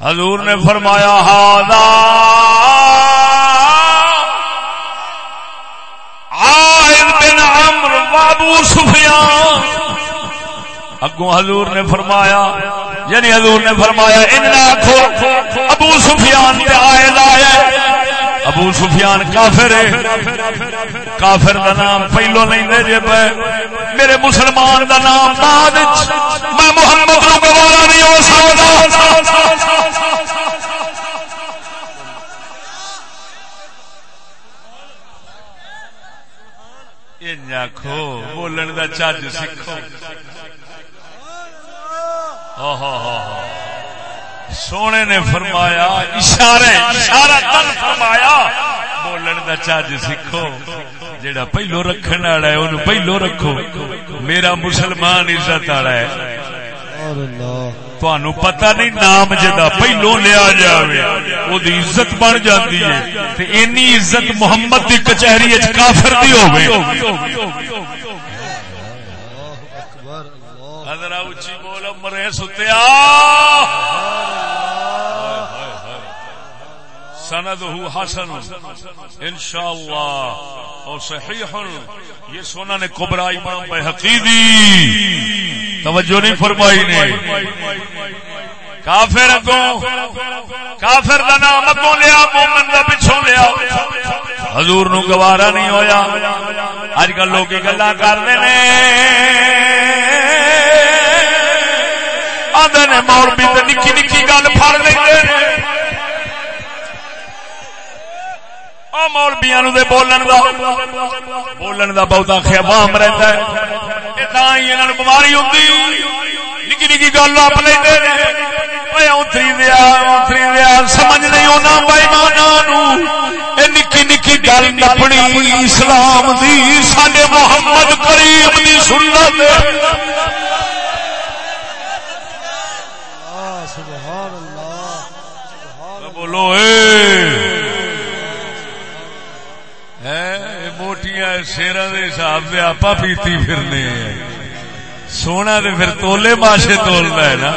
حضور نے فرمایا ہادا عائد بن عمرو ابو سفیان۔ اگوں حضور نے فرمایا یعنی حضور نے فرمایا، ان آخو ابو سفیان تے آئے لائے ابو سفیان کافر ہے۔ کافر دا نام پہلو نہیں دے جے پہ میرے مسلمان دا نام بعد میں محمد نو گوارا نہیں ہو سکتا۔ ان آخو بولن دا چج سکھو۔ سونے نے فرمایا اشارے اشارہ تن فرمایا۔ بولن دا چج جی سکھو، جیڑا پہلو رکھنے والا ہے انہوں پہلو رکھو۔ میرا مسلمان عزت والا ہے۔ تہن پتا نہیں نام جدا پہلو لیا جائے وہ عزت بن جاتی ہے۔ تے اینی عزت محمد کی کچہری وچ کافر دی ہوگی حضرا اچھی بول مرے ستیا سندہ حسن۔ انشاءاللہ۔ اور صحیح۔ یہ سونا نے کبرا امام بحقی دی توجہ نہیں فرمائی نے۔ کافر اگوں کافر دا نام اگوں لیا، مومن دا پچھوں لیا۔ حضور نو گوارا نہیں ہویا۔ اج کل لوگ گلا کرتے آدھے نے مولوی تے نکی نکی گل پھڑ لیں مولبیا نو بولن دا بولن دا بہت خیام رہتا ہے۔ بماری ہوں نکی نکی گل آپ سمجھ نہیں ہونا نکی نکی گل اسلام دی۔ محمد کریم دی سنت۔ بولو اے موٹیاں شیرا دے حساب سے آپ پیتی پھرنے سونا تو پھر تولے ماشے تولنا ہے نا۔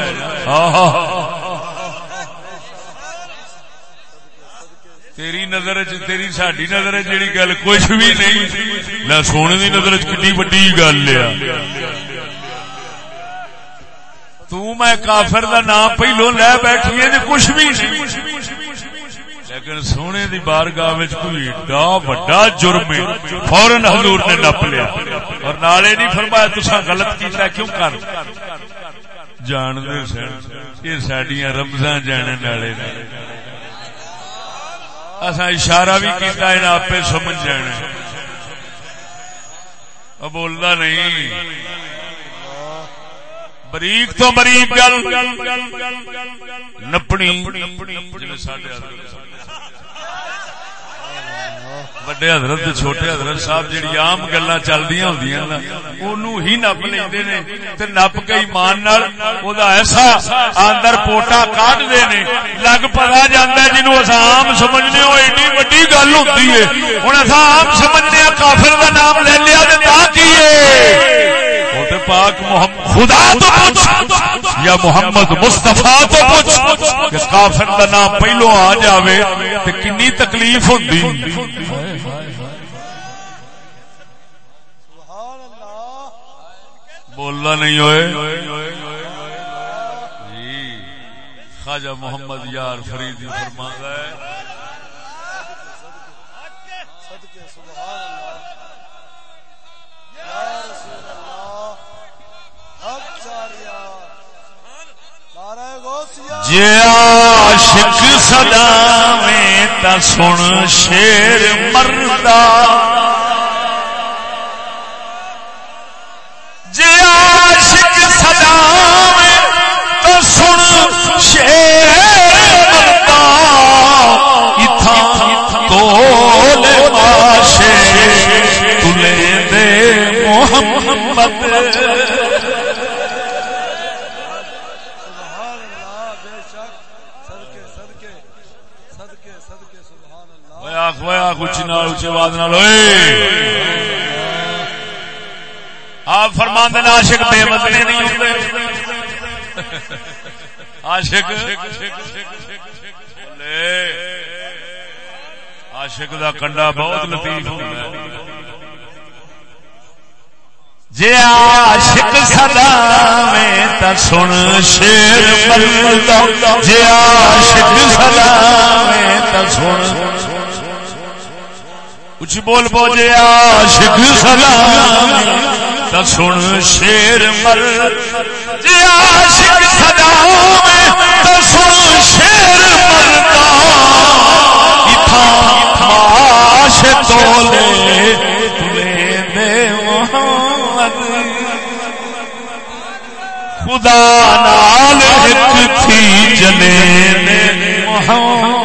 تیری نظر تیری ساری نظر جیڑی گل کچھ بھی نہیں، نہ سونے کی نظر چی وڈی گل تو میں کافر دا نام پہلو لے بیٹھی ہے کچھ بھی نہیں۔ لیکن سونے دی بارگاہ کوئی ایڈا وڈا جرم فورن حضور نے نپ لیا۔ اور نالے نہیں فرمایا تسا غلط کیتا، کیوں کر؟ جان دے سن، یہ ساڈیاں رمضان جانے والے نے۔ اسا اشارہ بھی کیتا ہے آپ سمجھ جانا اب بولدا نہیں۔ بریک تو بریک گل، نپنی۔ وڈے حضرت چھوٹے حضرت صاحب جہی آم گلا چلدی ہوں ہی نپ لے نپ کے ایمان ایسا اندر پوٹا کاٹ دے لگ پتا جانا جنوب اصا آم سمجھنے وہ ایڈی وڈی گل ہوتی ہے ہوں اصا آم سمجھنے کافر کا نام لے لیا کی پاک محمد خدا تو پوچھ، یا محمد مستفا تو پوچھ، کہ کافر کا نام پہلو آ جاوے تو کنی تکلیف ہوتی بولنا نہیں ہوئے؟ جی۔ خواجہ محمد یار فرید فرما ہے۔ جے عاشق صدا میں تا سن شیر مردا جے عاشق صدا میں تا سن شیر مردا اتھا تول ماشے تلے دے محمد۔ کچھ نہ اچھے بات نہ آپ فرمان دینا عاشق بے بدلے نہیں ہوتے عاشق عاشق دا کنڈا بہت لطیف ہوتا ہے۔ جے عاشق صدا میں تا سن شیر ملتا جے عاشق صدا میں تا سن کچھ بول بوجے عاشق سلام تا سن شیر مر جے عاشق سلام تا سن شیر مرتا اتھا معاش تولے تلے دے محمد۔ خدا نال ایک تھی جنے محمد۔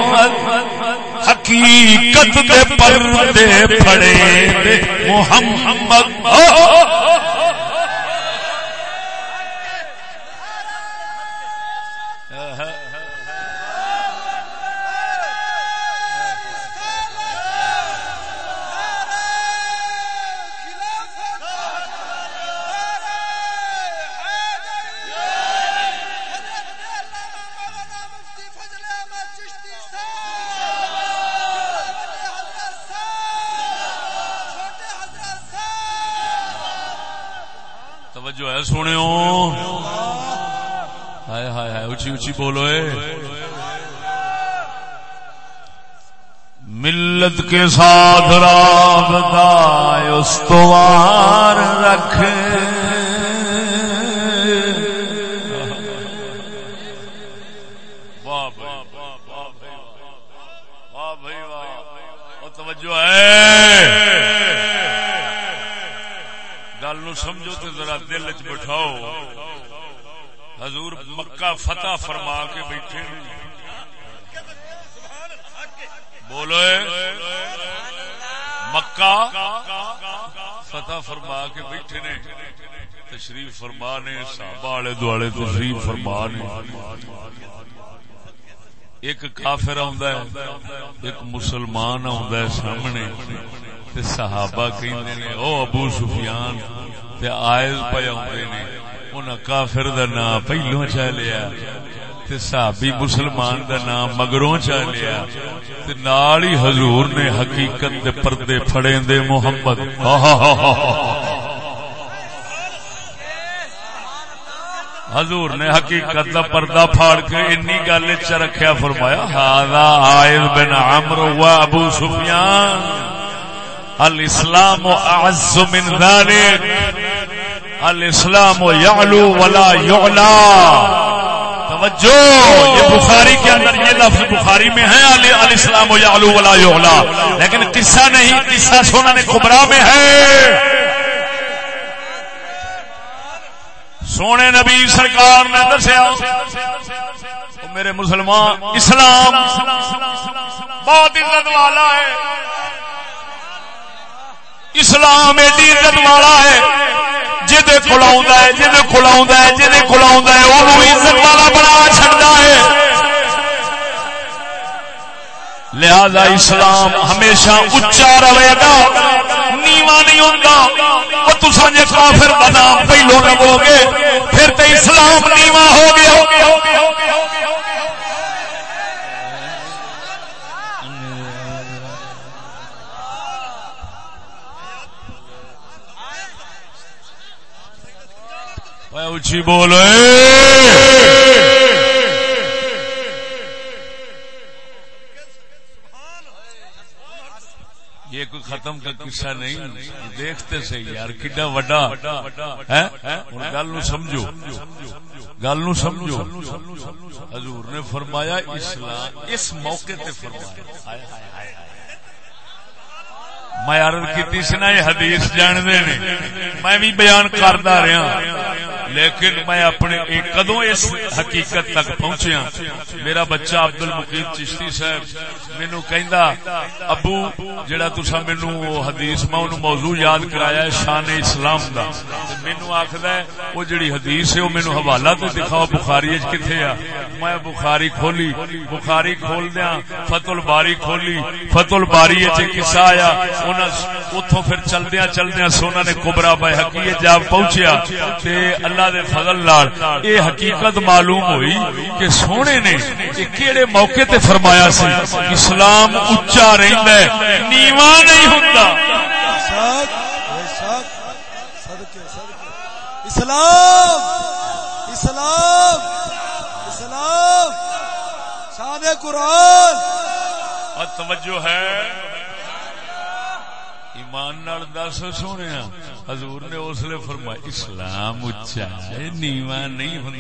حقیقت دے پردے پڑے محمد کے ساتھ رابطہ استوار رکھے گل سمجھو تو ذرا دل چ بٹھاؤ۔ حضور مکہ فتح فرما کے بیٹھے بولو مکہ فتح فرما کے بیٹھے نے۔ تشریف فرما نے، صحابہ والے دوالے تشریف فرما نے۔ ایک کافر آندا ہے، ایک مسلمان آندا ہے سامنے۔ تے صحابہ کہندے نے، او ابو سفیان، تے آئز پے آندے نے۔ انہاں کافر دا نام پہلو چا لیا۔ تے صحابی مسلمان دا نام مگروں چا لیا تے نال ہی حضور نے حقیقت دے پردے پھڑے دے محمد۔ حضور نے حقیقت دا پردہ پھاڑ کے انی گل چ رکھیا، فرمایا، ہاذا عائد بن عمرو و ابو سفیان۔ الاسلام اعز من ذلك الاسلام يعلو ولا يعلى توجہ! یہ بخاری کے اندر یہ لفظ بخاری میں ہے الاسلام یعلو ولا یعلا۔ لیکن قصہ نہیں، قصہ سونا نے کبرا میں ہے۔ سونے نبی سرکار نے دسیا میرے مسلمان، اسلام بہت عزت والا ہے۔ اسلام ایڈی عزت والا ہے۔ جہد کھلا ہے جہد کھلا ہے جہد کھلا ہے وہ عزت والا بنا چڑتا ہے۔ لہذا اسلام ہمیشہ اچا رہے گا نیوا نہیں ہوتا اور تصا جی کافر کا نام پہلو لگو گے پھر تو اسلام نیوا ہو گیا۔ اچھی بول یہ کوئی ختم کا قصہ نہیں دیکھتے سے یار، کڈا وڈا گل نو سمجھو، گل نو سمجھو۔ حضور نے فرمایا، اسلام اس موقع تے فرمایا۔ میں عرض کی سنا یہ حدیث جانتے نے میں بھی بیان کرتا رہا۔ لیکن میں اپنے کدو اس حقیقت تک پہنچیا؟ میرا بچہ عبد المقید چشتی صاحب مینو کہ ابو، جڑا تسا مینو حدیث، میں انہوں موضوع یاد کرایا ہے، شان اسلام دا۔ مینو آخد ہے، وہ جڑی حدیث ہے، وہ مینو حوالہ تو دکھاؤ، بخاری کتنے آ؟ میں بخاری کھولی، بخاری کھول دیا فت الباری کھولی۔ فت الباری قصہ آیا اتوں پھر چلدیا چلدیا سونا نے کبرا بہ حقی جا پہنچیا اللہ اللہ دے فضل اے حقیقت معلوم ہوئی کہ سونے نے کیڑے موقع تے فرمایا سی اسلام اچا رہندا ہے نیوا نہیں ہوندا۔ اسلام اسلام اسلام شان قرآن۔ اور توجہ ہے۔ ایمان نال دس سونے حضور نے اس لیے فرمایا، اسلام اچا نیوا نہیں ہوں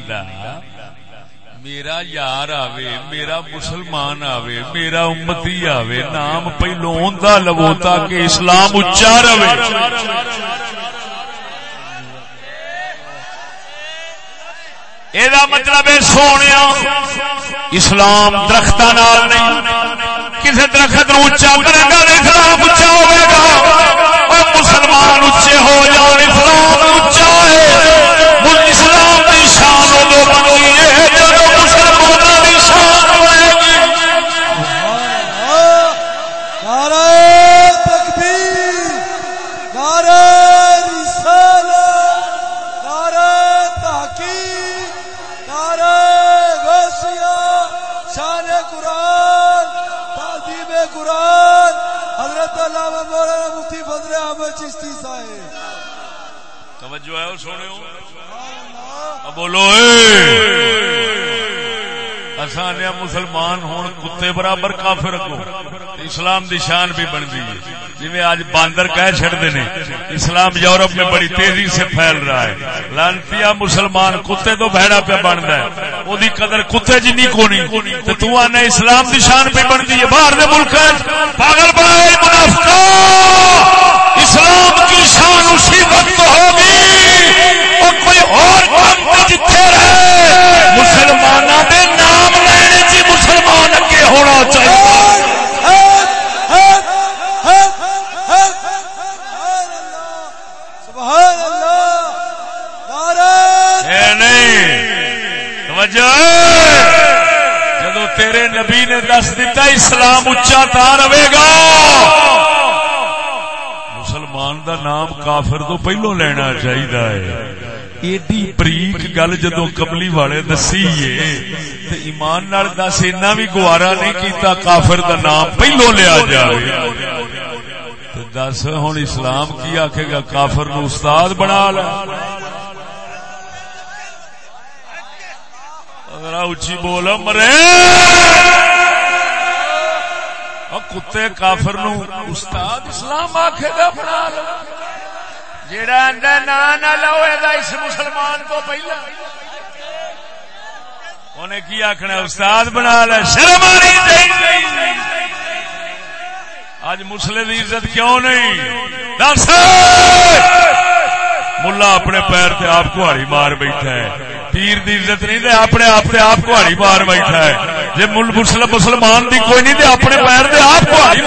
میرا یار آوے، میرا مسلمان آوے، میرا امتی آوے، نام پہلو ہوندا لو تاکہ اسلام اچا رہے۔ یہ مطلب ہے سونے اسلام درخت نہیں۔ کسی درخت نو اچا کرے گا اسلام اچا ہوئے گا آسان مسلمان ہون، کتے برابر کافر کو۔ اسلام دی شان بھی بن گئی ہے۔ جی آج باندر کہہ چڑتے نے، اسلام یورپ میں بڑی تیزی سے پھیل رہا ہے۔ لانتیا مسلمان کتے تو بہڑا پہ بنتا ہے۔ وہ قدر کتے جنی کو نہیں تو تو آنا اسلام دی شان بھی بن گئی ہے۔ باہر دے ملک پاگل بنائے منافقہ۔ اسلام کی شان اسی وقت ہوگی۔ اور کوئی اور کام جتھے رہے۔ مسلمانہ مسلمانوں دے مسلمان اگے ہونا چاہیے جدو تیرے نبی نے دس دیتا اسلام اچا تا رہے گا۔ مسلمان دا نام کافر تو پہلو لینا چاہیے ایڈی بریک گل جدو کملی والے دسی ایمان نال دس اینا بھی گوارا نہیں کیتا کافر دا نام پہلو لیا جائے دس ہوں اسلام کی آخے گا کافر نو استاد بنا ل اچھی بول مرے کتے کافر نو استاد اسلام آخے گا بنا ل جڑا نا لو اس مسلمان تو پہلا۔ انہیں کی آخنا استاد بنا لے، شرم اج مسلے کی عزت کیوں نہیں؟ دس۔ ملا اپنے پیر سے آپ کو ہڑی مار بیٹھا ہے۔ پیر دی عزت نہیں دے اپنے آپ سے آپ کو ہڑی مار بیٹھا ہے۔ جی مسلمان دی کوئی نہیں دے اپنے پیر دے آپ کو ہڑی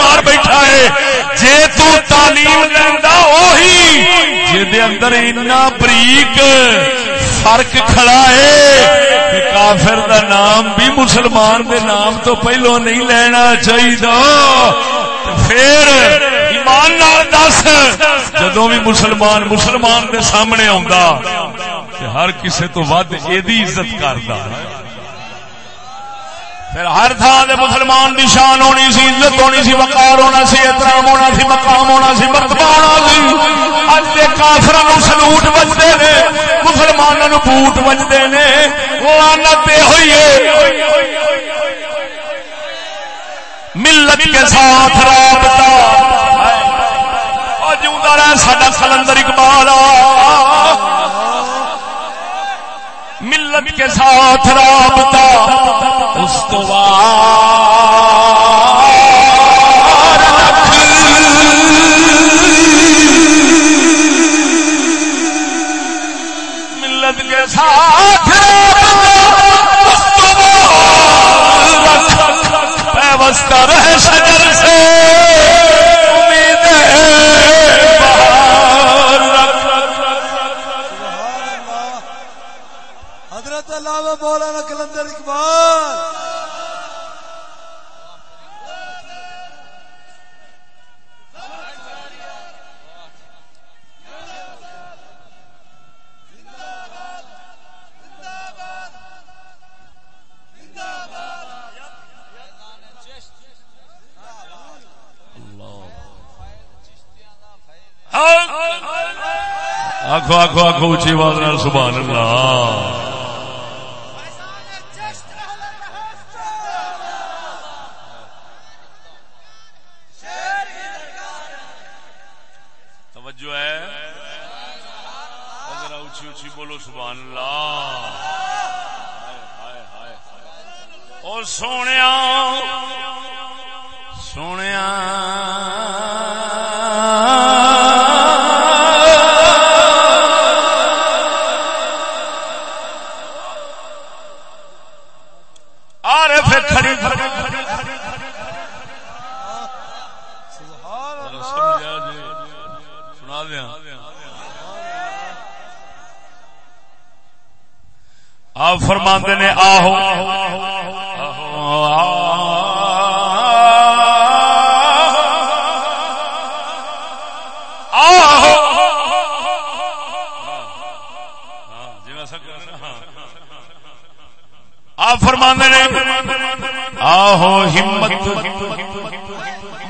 اندر اتنا بریک فرق کھڑا ہے کہ کافر دا نام بھی مسلمان دے نام تو پہلو نہیں لینا چاہیے پھر ایمان دس جدو بھی مسلمان مسلمان دے سامنے آ ہر کسے تو ود یہ عزت کرتا پھر ہر تھان دے مسلمان دی شان ہونی سی، عزت ہونی سی، وقار ہونا سی، احترام ہونا سی، مقام ہونا سی مرتبہ ہونا سی۔ اج دے کافر سلوٹ بجتے نے مسلمانوں بوٹ بجتے نے۔ لانت ہوئی ملت کے ساتھ رابطہ۔ جیوا رہا ساڈا سلندر اقبال ملت کے ساتھ رابطہ۔ ملت کے ساتھ۔ پیوستہ رہ شجر سے۔ آخو آخو آخو اچھی آواز نال، سبحان اللہ۔ توجہ ہے؟ ذرا اچھی اچھی بولو، سبحان اللہ۔ اور سونے سونے آپ فرماندے نے آہو آپ فرمانے نے آہو ہمت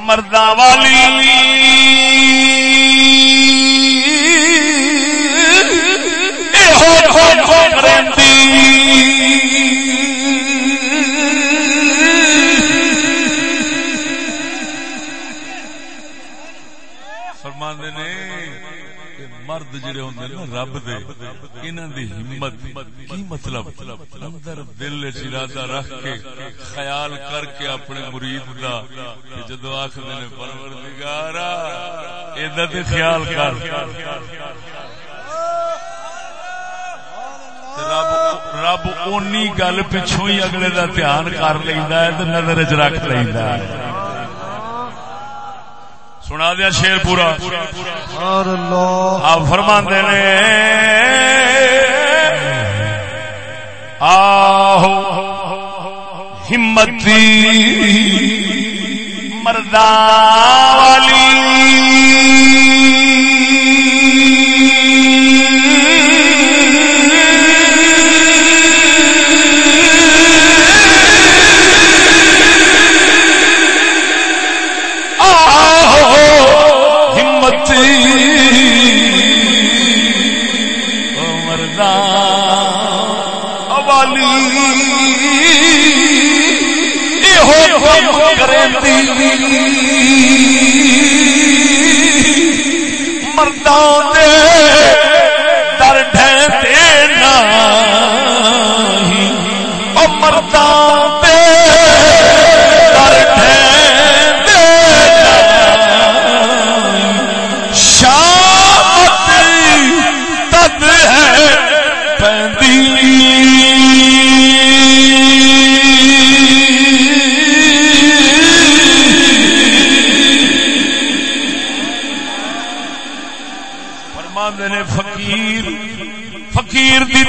مردہ والی رب دے، انہاں دی ہمت کی مطلب؟ اندر دل وچ ارادہ رکھ کے خیال کر کے اپنے مرید دا، کہ جدو آکھدے نے پروردگارا ادا تے خیال کر۔ رب رب اونی گل پچھوں ہی اگلے دا دھیان کر لیندا ہے تے نظر وچ رکھ لیندا ہے۔ سنا دیا شیر پورا۔ آپ فرما نے۔ آہو۔ ہمتی مردہ والی۔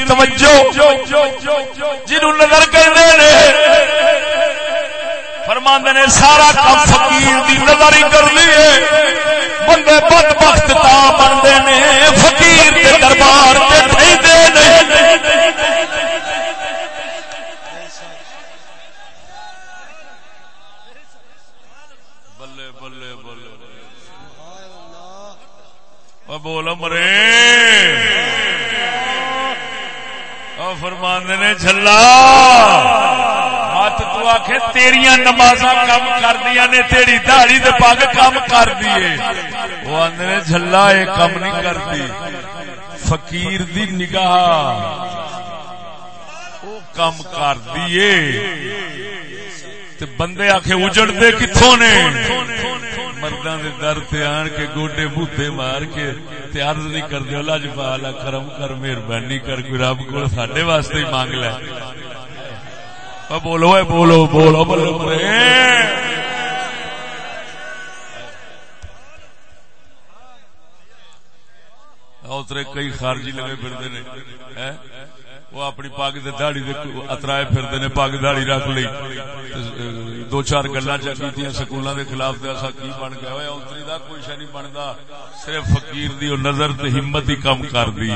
توجہ جنہوں نظر کرنے نے، فرماندے نے سارا کام فقیر دی نظر ہی کر لیے بندے بد بخت تا بنتے نے، فقیر کے دربار تے ٹھہدے نے۔ بلے بلے بلے۔ بول مرے فرماندے نے، جھلا! ہاتھ تو آخے تیریاں نمازاں کم کر دیا نے، تیری دہڑی دے پگ کم کر دیے۔ وہ آدھے نے، جھلا یہ کم نہیں کرتی۔ فقیر دی نگاہ وہ کم کر دیے۔ تے بندے آخے اجڑتے کتوں نے؟ مردوں دے در تے آن کے گوڈے بوتے مار کے تے عرض نہیں کر دے اللہ جی جبالا کرم کر، مہربانی کر، کوئی رب کو ساڈے واسطے ہی مانگ لے۔ او بولو، اے بولو بولو بولو بولو۔ اترے کئی خارجی لگے پھرتے ہیں؟ وہ اپنی پگ دہڑی داڑی اترائے پھرتے نے پگ داڑی رکھ لی۔ دو چار گلا چکی سکولوں دے خلاف تے ایسا کی بن گیا؟ اتنی اتری دا کوئی شہ نہیں بنتا صرف فقیر دی نظر تے ہمت ہی کم کر دی۔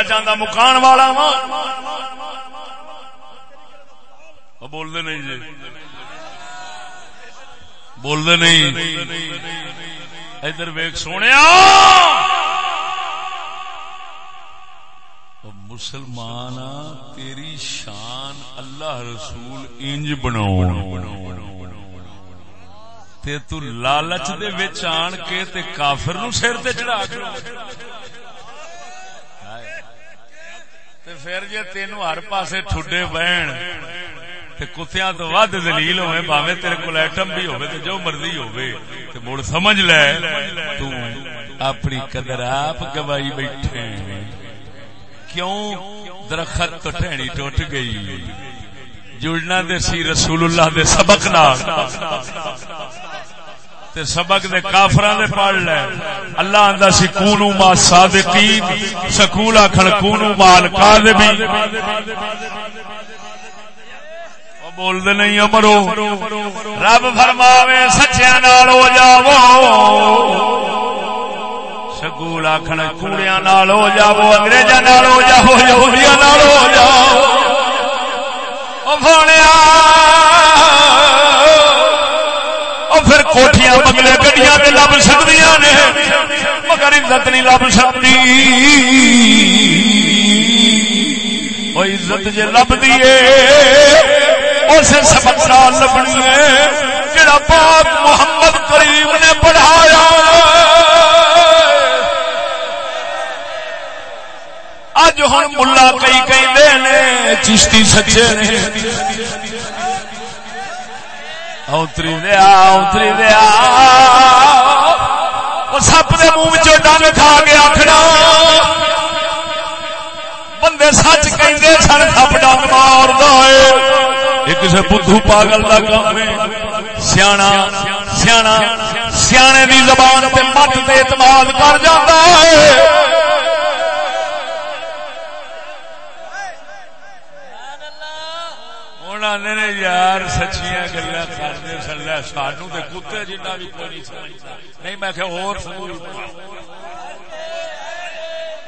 لمبی چاہتا مکان والا وا۔ بول نہیں جی۔ بول دے نہیں۔ ادھر ویک سونے مسلمان تیری شان اللہ رسول انج بناؤ تے تو لالچ دے وچ آن کے تے کافر نو سر تے چڑھا کے تے پھر جے تینو ہر پاسے ٹھڈے بہن تے کتیاں تو ود دلیل ہوئے باویں تیرے کول ایٹم بھی ہوے تے جو مرضی ہوے تے مڑ سمجھ لے، تو اپنی قدر آپ گوائی بیٹھے کیوں؟ درخت تو ٹہنی ٹوٹ گئی۔ جڑنا دے سی رسول اللہ دے سبق نال۔ تے سبق دے کافراں دے پڑھ لے۔ اللہ آندا سی، کونو ما صادقین۔ سکول آکھن، کونو مال کاذبین بول دے نہیں امرو رب فرماوے، سچیاں نال ہو جاؤ۔ سکول آکھن، کوڑیاں نال ہو جاؤ۔ انگریزاں نال ہو جاؤ، یہودیاں نال ہو جاؤ۔ او بھونیا کوٹیاں بگلے گڈیاں لب سکتی نے، مگر عزت نہیں لب سکتی۔ عزت جی لب دیے اسے سبق نال لبنی ہے جڑا پاک محمد کریم نے پڑھایا۔ اج ہوں ملا کئی کئی چشتی سچے نے۔ اتری دیا اتری دیا سپ کے منہ ڈنگ کھا کے آخنا بندے سچ کہ سن، سپ ڈنگ مار دے کسی بدھو پاگل کا کام سیا سیا سیانے کی زبان پہ مت پہ اعتماد کر جاتا ہے۔ نے یار سچیاں گلا کرتے سلے سانو تو کتے جنا بھی کوئی نہیں سمجھتا. نہیں میں کہ اور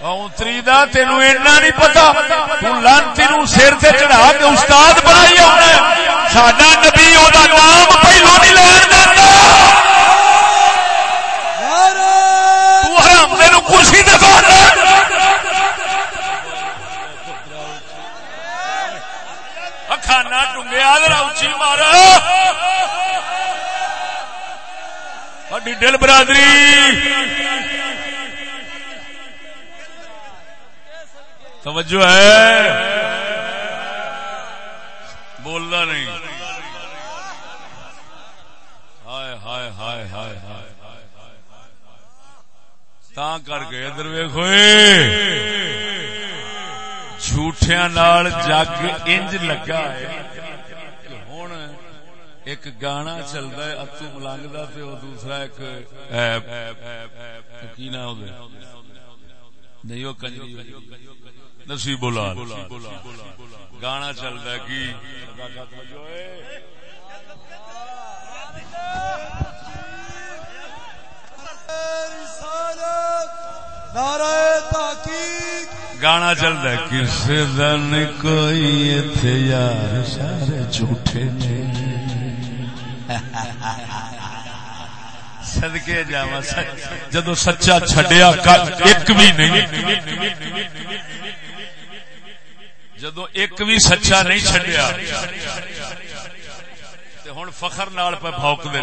اتری دا تینو اینا نہیں پتا۔ لانتی نو سر سے چڑھا کے استاد بنائی آنا ساڈا نبی او دا نام پہلو نہیں لین دینا تو حرام دے نو کرسی دے باہر کھانا ٹنگیا اچھی مارا ڈل برادری توجہ ہے بولنا نہیں ہائے ہائے ہائے ہائے ہائے تا کر کے ادھر ویخو جھوٹیا نال جگ انج لگا ہے ہوں ایک گانا چلتا ہے اتو ملنگ دا تے وہ دوسرا ایک کی نا نہیں وہ کنجری نصیب بولا گانا چلتا ہے کی نعرہ تحقیق۔ گانا چلتا ہے کسی دن کوئی اتنے یار سارے جھوٹے نے۔ سدکے جا جدو سچا چڈیا ایک بھی نہیں۔ جدو ایک بھی سچا نہیں چڈیا ہوں فخر نال پہ بوک دے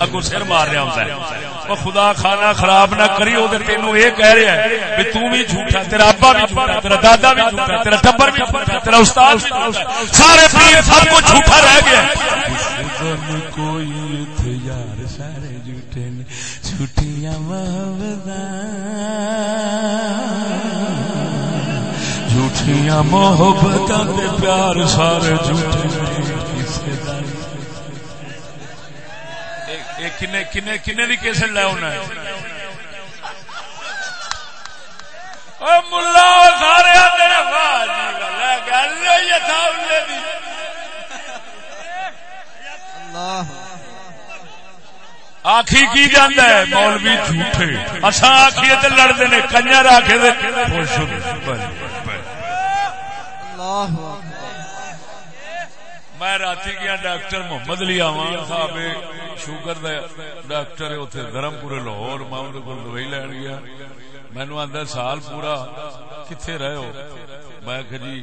اگو سر مار رہا ہوتا ہے۔ خدا خانہ خراب نہ کری وہ یہ کہہ رہا ہے بھی تو بھی جھوٹا تیرا ابا بھی جھوٹا تیرا دادا بھی جھوٹا تیرا ٹبر بھی جھوٹا تیرا استاد سارے پیر سب کو جھوٹا رہ گیا کوئی یار سارے جھوٹے جھوٹیاں جھوٹیاں محبت پیار سارے جھوٹے کنے کیسے لے ہونا ملا سارے جی، آخی کی جانا ہے؟ مولوی جھوٹے۔ اصا آخیے تو لڑتے نے، کنجر آخے اللہ میں رات گیا، ڈاکٹر محمد علی آمان صاحب شوگر ڈاکٹر اتنے دھرم پورے لاہور، میں کو دوائی لین گیا۔ مینو آدھا سال پورا کتنے رہے ہو؟ میں کہ جی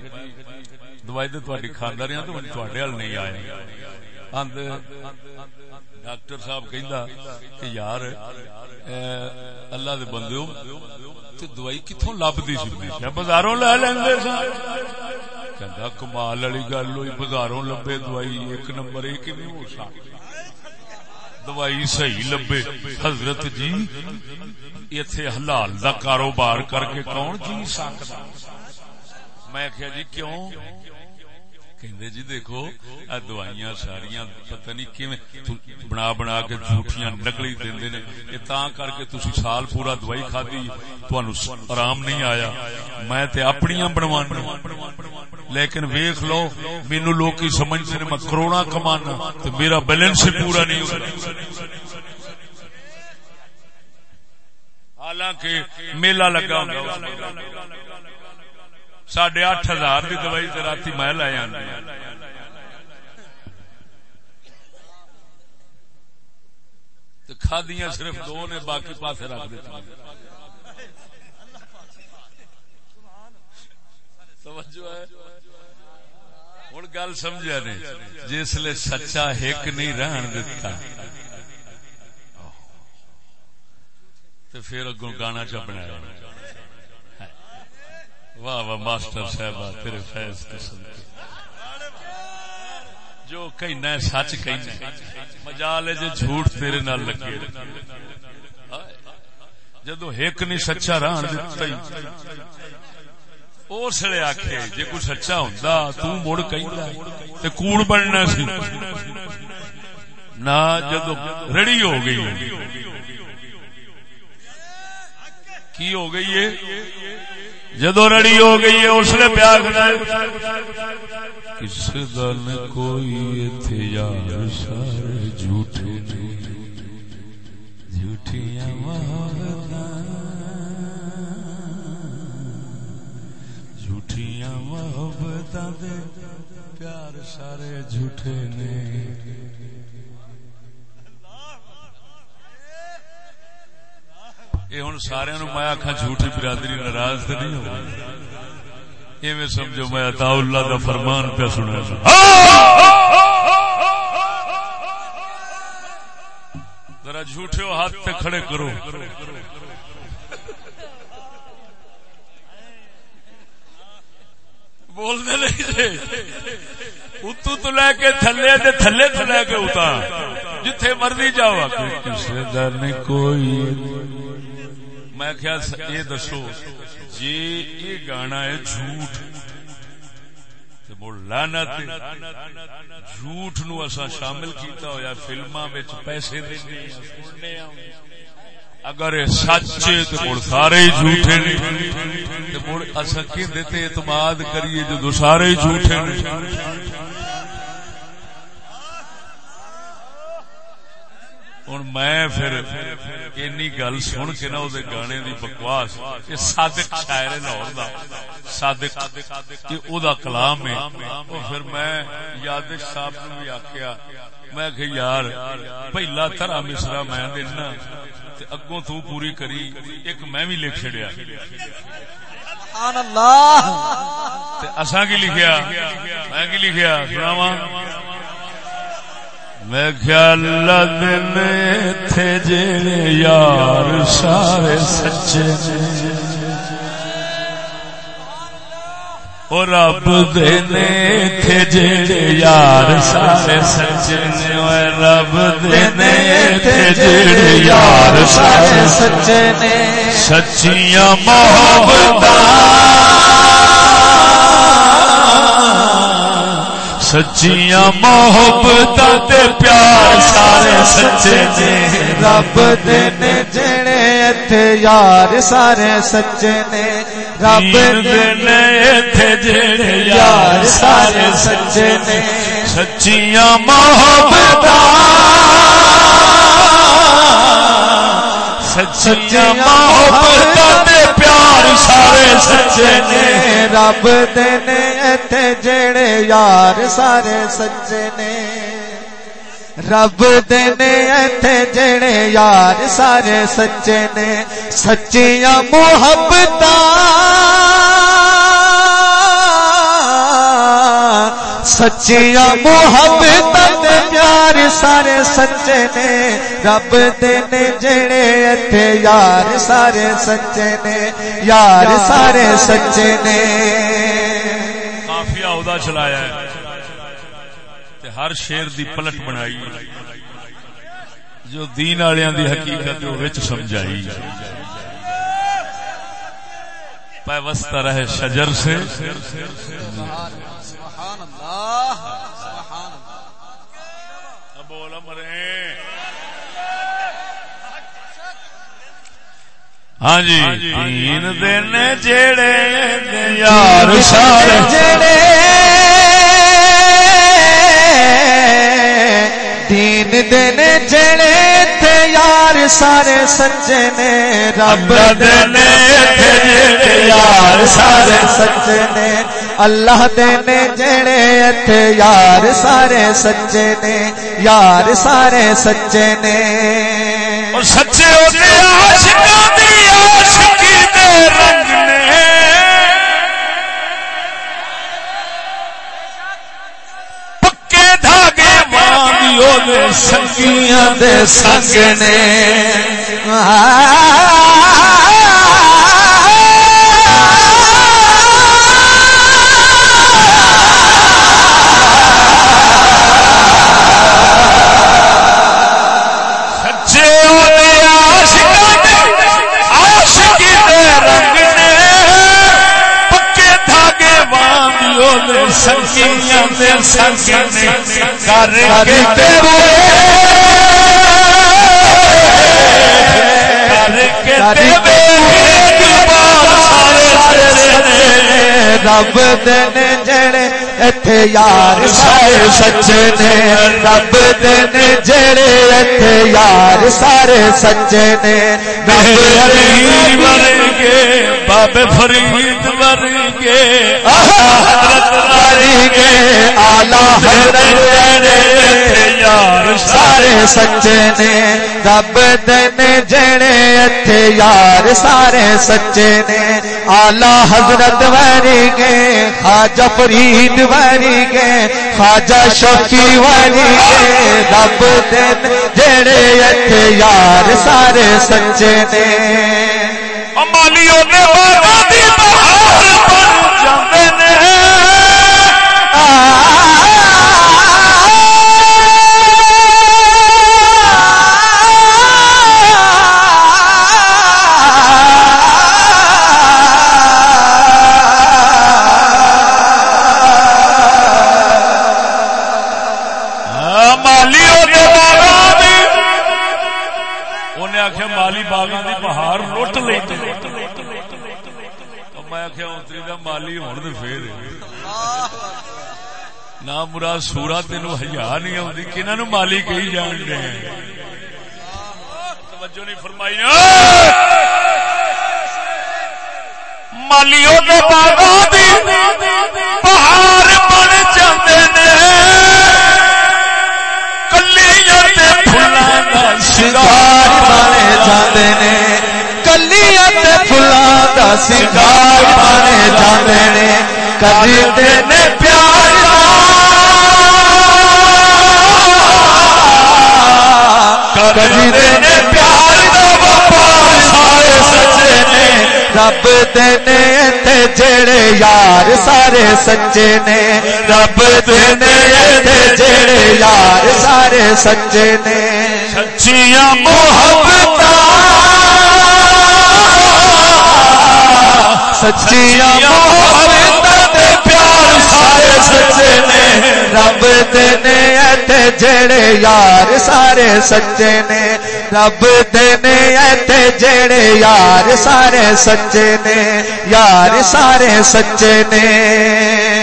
دوائی ہاں، تو تاری کھانا رہا تو تھوڑے ہل نہیں آئے۔ ڈاکٹر صاحب کہ یار اللہ دے بندے دوائی کتوں لبھی سی بازاروں لے کہ کمال والی گل ہوئی بازاروں لبے دوائی ایک نمبر ایک نہیں ہو سکتا دوائی صحیح لبے حضرت جی اتے حلال دا کاروبار کر کے کون جی سکتا میں کیا جی کیوں؟ کہندے جی دیکھو اے دوائیاں ساریاں پتہ نہیں کیویں بنا بنا کے جھوٹیاں نکلی دیندے نے یہ تاں کر کے تسی سال پورا دوائی کھادی تانوں آرام نہیں آیا میں تے اپنیاں بنوانا لیکن ویکھ لو مینو لوگ سمجھتے نے میں کروڑا کمانا تو میرا بیلنس پورا نہیں ہوتا حالانکہ میلہ لگا ہوں ساڑھے اٹھ ہزار کی دوائی رات میں لے آئی کھادیاں صرف دو نے، باقی پاس رکھ دیتا۔ ہوں گل سمجھا نہیں جسل سچا ہک نہیں رہن دتا تو پھر اگوں گانا چ بنایا۔ واہ واہ، ماسٹر صاحب تیرے فیض قسم جو کہنا ہے، سچ کہنا مجال ہے جی جھوٹ تیرے نال لگے جدو ایک نہیں سچا رہن دتا اس لیے آخے جی کوئی سچا ہوں تڑ کہ کوڑ بننا سی؟ نہ جدو رڑی ہو گئی کی ہو گئی ہے؟ جدو رڑی ہو گئی ہے، اس نے پیار کس دل کوئی تھے یار سارے جھوٹے؟ جھوٹیاں جھوٹیاں محبت دے پیار سارے جھوٹے نے۔ یہ ہوں سارے میں آخا جھوٹی برادری ناراض تو نہیں ہو سمجھو میں عطا اللہ کا فرمان پہ سنا ہاں! ذرا جھوٹے ہاتھ پہ کھڑے کرو۔ بولنے نہیں اتو تو لے کے تھلے تے تھلے تو لے کے اتا جتھے مرضی جاؤ کسی در نہیں کوئی۔ میں کیا یہ دسو جی یہ گانا ہے جھوٹ. لانا جھوٹ نو اصا شامل کیتا ہوا فلما پیسے اگر سچ تو مڑ سارے جھوٹے مڑ اصا کہ اعتماد کریے، جدو سارے جھوٹے ہوں میں پھر اینی گل سن کے نا وہ گانے دی بکواس یہ صادق شاعر لاہور دا صادق کہ او دا کلام ہے او پھر میں یادش صاحب نے بھی آخیا میں کہ یار پہلا تھرا مصرا میں دینا تے اگوں تو پوری کری ایک میں بھی لکھ چڑیا سبحان اللہ تے اساں کی لکھیا میں کی لکھیا سناواں میں خیال دن تھے جڑے یار سارے سچے اور رب دینے تھے جڑے یار سارے سچے نے رب دینے تھے جڑے یار سارے سچے نے سچیاں محبت سچیاں محبت پیار سارے سچے نے۔ رب دینے جڑے اتھے یار سارے سچے نے۔ رب دینے اتھے جڑے یار سارے سچے نے۔ سچیاں محبت سچیاں محبت سارے سچے نے رب دینے تے جڑے یار سارے سچے نے رب دینے جڑے یار سارے سچے نے سچیاں محبت سچیاں محبت پیار سارے سچے نے رب دینے جڑے اتنے یار سارے سچے نے یار سارے سچے نے عہدہ چلایا ہے تے ہر شیر دی پلٹ بنائی جو دین آلیاں دی حقیقت وچ سمجھائی پیوستہ رہے شجر سے سبحان اللہ سبحان اللہ۔ بول مرے۔ ہاں جی۔ تین دن جڑے یار سارے جڑے تین دن جڑے تھے یار سارے سچے نے رب دن یار سارے سچے نے۔ اللہ دن جڑے تھے یار سارے سچے نے یار سارے سچے نے۔ اور سچے ہوتے عاشقاں دی عاشقی دے رنگ نے۔ پکے دھاگے ماندیو دے سنگیاں دے سنگ نے۔ کر کے کر کے رب دن جڑے اتھے یار سارے سچے نے رب دن جڑے اتھے یار سارے سچے نے ورگے بابے فرید ورگے حضرت آلہ یار سارے سچے نے رب دن جڑے اتھے یار سارے سچے نے۔ آلہ حضرت وری گے خواجہ فرید وری گے خواجہ شوقی وری گے رب دن جڑے اتھے یار سارے سچے نے۔ مالیوں نے نہ مراد سورا تین ہزار نہیں آتی کنہوں نو مالی کہی جان دے توجہ نہیں فرمائی مالیوں کے باغاں دی بن جاندے نے کلیاں تے پھلاں دا سنگار بنے جاندے نے کلیاں تے پھلاں دا سنگار بنے جاندے نے کدی نے پیار پیار دا سارے سچے نے رب دے نے تے جڑے یار سارے سچے نے رب دے نے تے جڑے یار سارے سچے نے۔ سچیاں محبت سچیاں محبت دے پیار سارے سچے نے، رب دے جڑے یار سارے سچے نے۔ رب دے جڑے یار سارے سچے نے، یار سارے سچے نے۔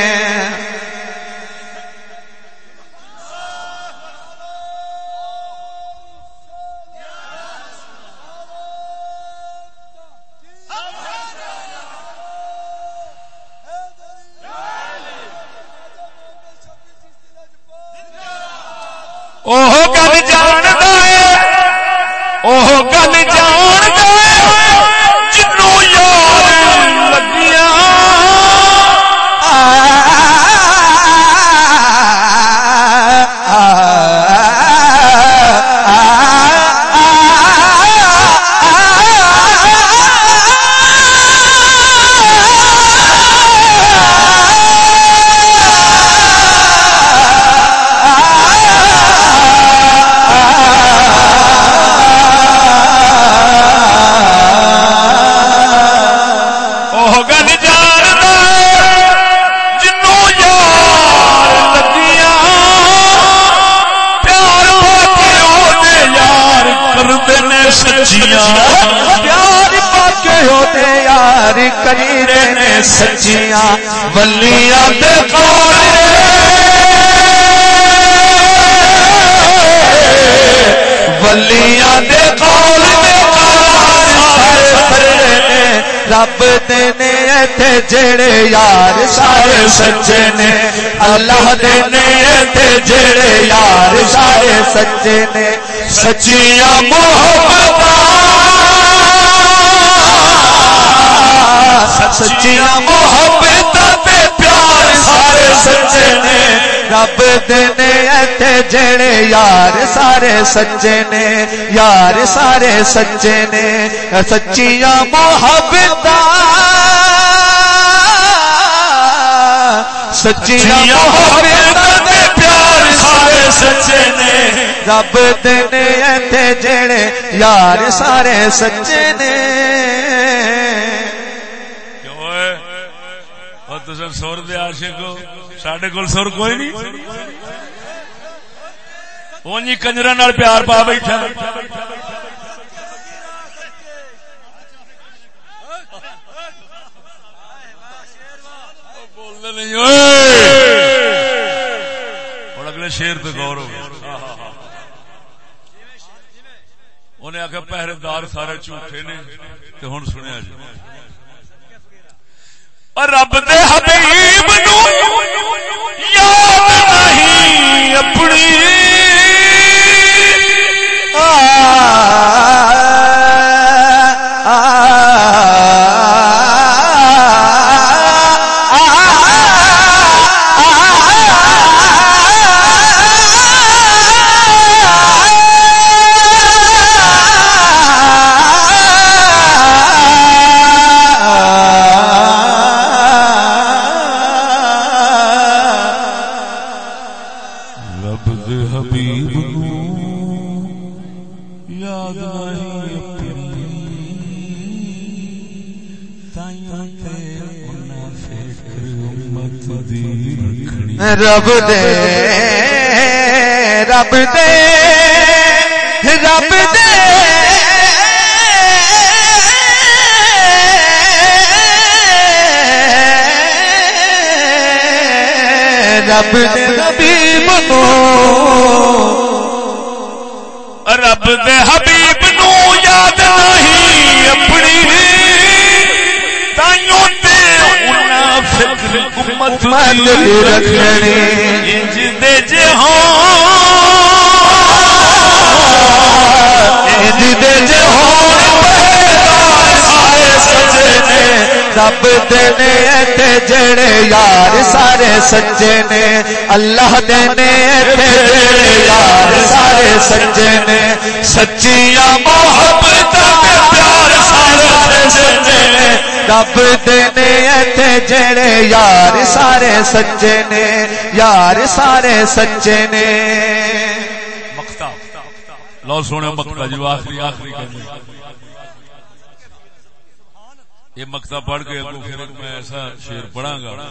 جڑے یار سارے سچے نے، اللہ دینے ایتھے جڑے یار سارے سچے نے۔ سچیاں محبت سچیاں محبت تے پیار سارے سچے نے۔ رب دینے ایتھے جڑے یار سارے سچے نے، یار سارے سچے نے۔ سچیاں محبت تے پیار سارے سچے نے۔ رب دینے ایتھے جڑے یار سارے سچے نے۔ کیوں ہے اور تسا سر دے عاشق ہو۔ ساڈے کول سر کوئی نہیں۔ اونجی کنجرا نال پیار پا بیٹھا بولنے نہیں اور اگلے شیر پہ غور ہو انہیں آخیا پہرے دار سارے جھوٹے نے تو ہوں سنیا جی۔ رب دے حبیب نو یاد نہیں اپنی۔ رب دے رب دے رب دے۔ رب دے حبیب نو۔ رب دے حبیب نو یاد نہیں اپنی تائیوں تے منافق امت انج دے جے سارے رب دینے جڑے یار سارے سچے نے۔ اللہ دینے جڑے یار سارے سچے نے۔ سچیاں محبت رب دینے ایتھے جڑے یار سارے سچے نے یار سارے سچے نے۔ مکتا لو سونے مکتا جو آخری آخری کرنی یہ مکتا پڑھ کے اگو پھر میں ایسا شیر پڑھا گا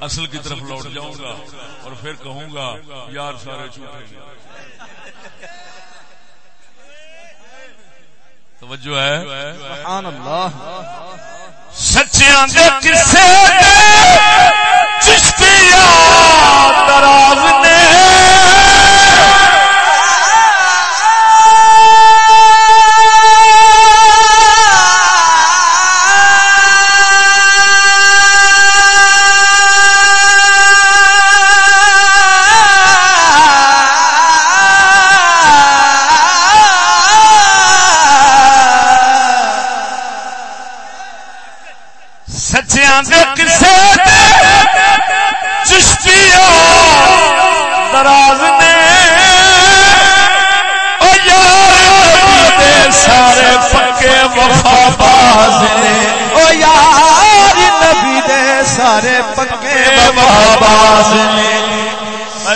اصل کی طرف لوٹ جاؤں گا اور پھر کہوں گا یار سارے جھوٹے ہیں توجہ ہے؟ سبحان اللہ۔ دے کسے دے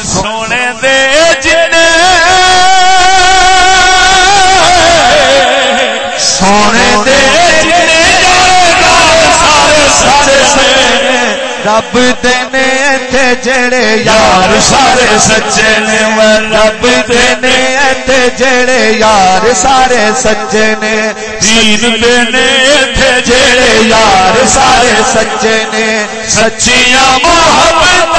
سونے دے جن۔ سونے دے سارے رب دینے جڑے یار سارے سچے نے۔ رب دینے تے جڑے یار سارے سچے نے۔ دین دینے جڑے یار سارے سچے نے۔ سچیاں محبت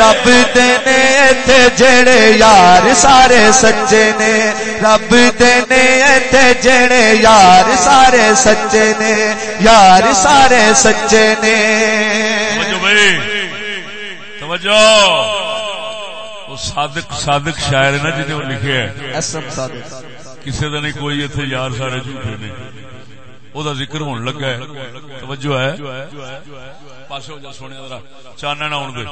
رب دینے جڑے یار سارے سچے نے۔ رب دینے جڑے یار سارے سچے نے۔ یار سارے سچے نے۔ توجہ وہ صادق صادق شاعر ہے نا جنہیں وہ لکھے ہے اسم صادق۔ کسی کا نہیں کوئی اتنے یار سارے جھوٹے نے۔ او دا ذکر ہون لگا ہے توجہ ہے پاسے ہو جا سونے ذرا چاننا آن دے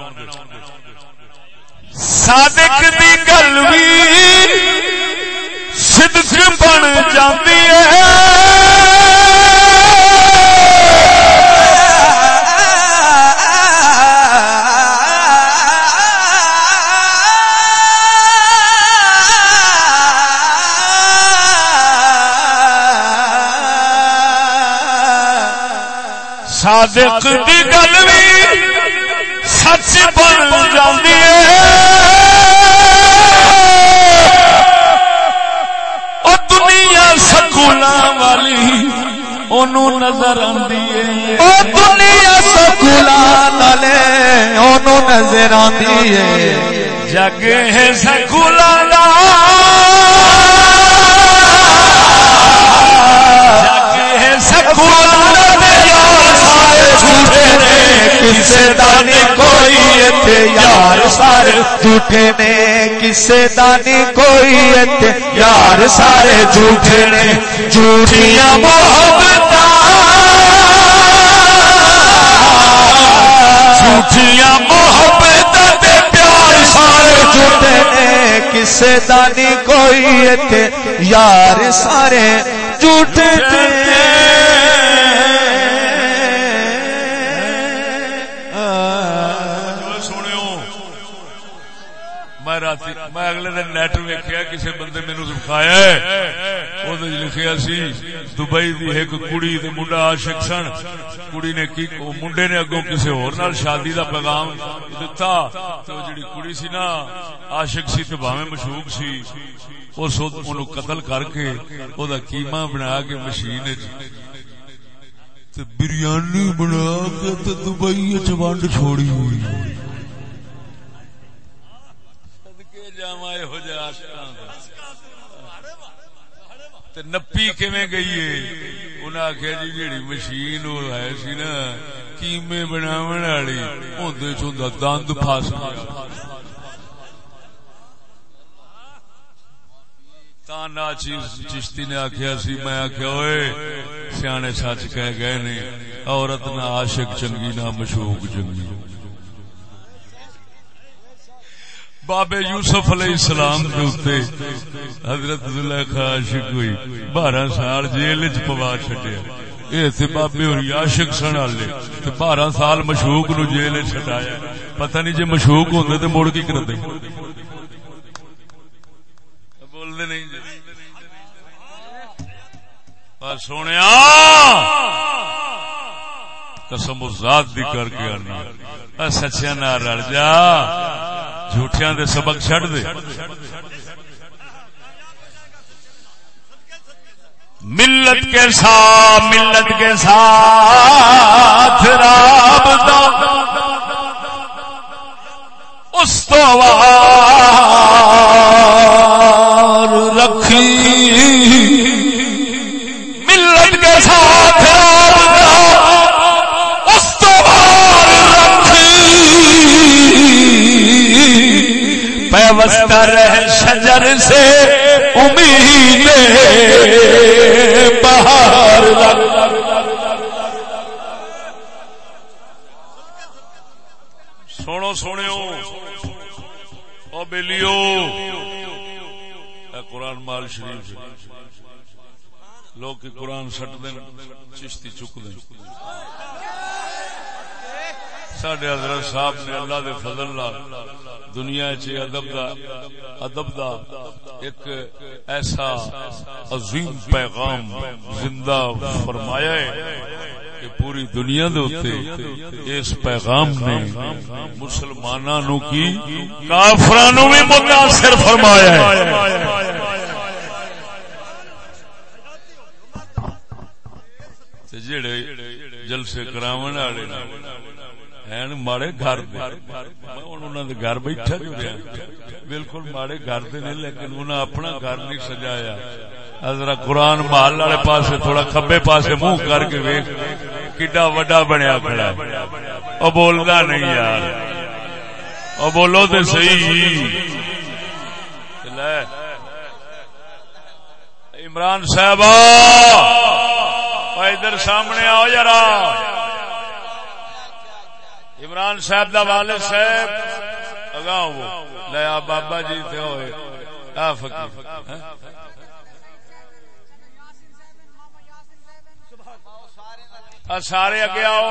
صادق دی گل وی صدق بن جاندی ہے صادق دی گل بھی سچ بن جاتی ہے۔ او دنیا سکولا والی اونوں نظر آندی ہے۔ او دنیا اونوں نظر آندی ہے۔ جگ ہے سکولا دا۔ جگ ہے سکولا دا۔ یار سارے جھوٹے نے کسے دانی کوئی اتھے یار سارے، جھوٹے نے کسے دانی کوئی اتھے یار سارے، جھوٹے نے جھوٹیاں محبت جھوٹیاں محبت دے پیار سارے، جھوٹے نے کسے دانی کوئی اتھے یار سارے، جھوٹے نے دکھایا لکھیا سی دبئی دی ایک کڑی تے منڈا عاشق سن کڑی نے کی منڈے نے اگوں کسی ہور نال شادی دا پیغام دتا تے او جڑی کڑی سی نا عاشق سی تے بھاویں مشوق سی اس اونوں قتل کر کے او دا کیما بنا کے مشین وچ بریانی بنا کے تے دبئی وچ ونڈ چھوڑی ہوئی نپی کیویں گئی ہے؟ انہیں آخیا جی جیڑی مشین وہ ہے سی نا، کیمے بناو والی اندر چند دند فس گیا۔ تانا چشتی نے آخیا سی، میں آخیا ہوئے سیانے سچ کہہ گئے نے، عورت نہ عاشق چنگی نہ مشوق چنگی۔ بابے یوسف علیہ السلام کے اتنے حضرت زلیخا عاشق ہوئی، بارہ سال جیل چ پوا چڈیا یہ تے بابے اور عاشق سن والے، تے بارہ سال مشوق نو جیل چٹایا پتہ نہیں جے مشوق ہوندے تے مڑ کی کرتے بولدے نہیں جی۔ سونے قسم ذات دی کر کے آنی۔ سچیا نہ رل جا۔ جھوٹیاں دے سبق چھڑ دے۔ ملت کے ساتھ ملت کے ساتھ رابطہ استوار رکھی۔ ملت کے ساتھ پیوست رہ شجر سے امید بہار سنو سنو او بلیو۔ اے قرآن مال شریف۔ لوگ کی قرآن سٹ دین چشتی چک دین سڈے حضرت صاحب نے اللہ دے فضل لال دنیا چ ادب دا ادب دا ایک ایسا عظیم پیغام زندہ فرمایا ہے کہ پوری دنیا دے اس پیغام نے مسلماناں نو کی کافراں نو بھی متاثر فرمایا ہے۔ جڑے جلسے کراون والے ہیں ماڑے گھر دے میں ہن انہاں گھر بیٹھا جو رہا بالکل ماڑے گھر دے نہیں لیکن انہاں اپنا گھر نہیں سجایا ذرا قرآن محل والے پاسے تھوڑا کھبے پاسے منہ کر کے ویکھ کڈا وڈا بنیا کھڑا او بولدا نہیں یار او بولو تے صحیح لے عمران صاحب ادھر سامنے آؤ یارا عمران صاحب دا والد صاحب. اگاؤ لے آ بابا جی تے ہوئے۔ آ فقیر۔ ہاں؟ سارے اگے آؤ۔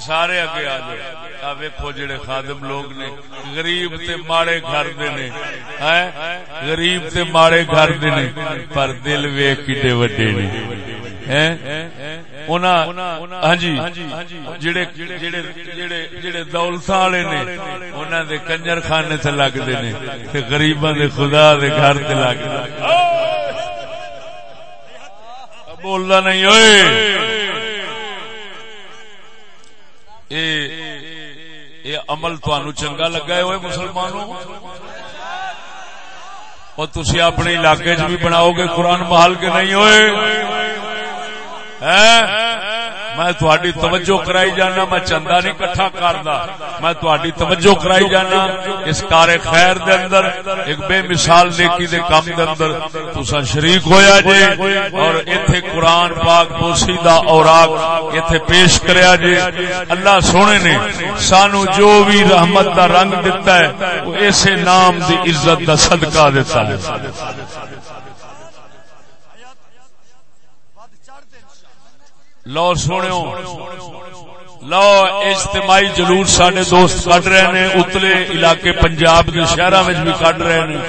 سارے اگے آ جاؤ۔ ویکو جڑے خادم لوگ نے۔ غریب تے ماڑے گھر دے نے۔ ہاں؟ غریب تے ماڑے گھر دے نے۔ پر دل ویک کڈے وڈے نے۔ ہاں جی جڑے جڑے جڑے جڑے والے نے انہاں دے کنجر خانے تے لگدے نے، تے غریباں دے خدا دے گھر تے لگدے بولنا نہیں ہوئے اے عمل تہن چنگا لگا ہوئے مسلمانوں؟ اور تسی اپنے علاقے چ بھی بناؤ گے قرآن محل کے نہیں ہوئے میں تھوڑی توجہ کرائی جانا میں چندہ نہیں کٹھا کردا میں تھوڑی توجہ کرائی جانا اس کار خیر دے اندر ایک بے مثال نیکی دے کام دے اندر تسا شریک ہویا جے اور ایتھے قرآن پاک بوسیدہ اوراق ایتھے پیش کریا جے اللہ سونے نے سانو جو بھی رحمت دا رنگ دیتا ہے وہ ایسے نام دی عزت دا صدقہ دیتا ہے لو سونے لو اجتماعی جلوس سڈے دوست کٹ رہے ہیں اتلے علاقے پنجاب کے شہر بھی کٹ رہے ہیں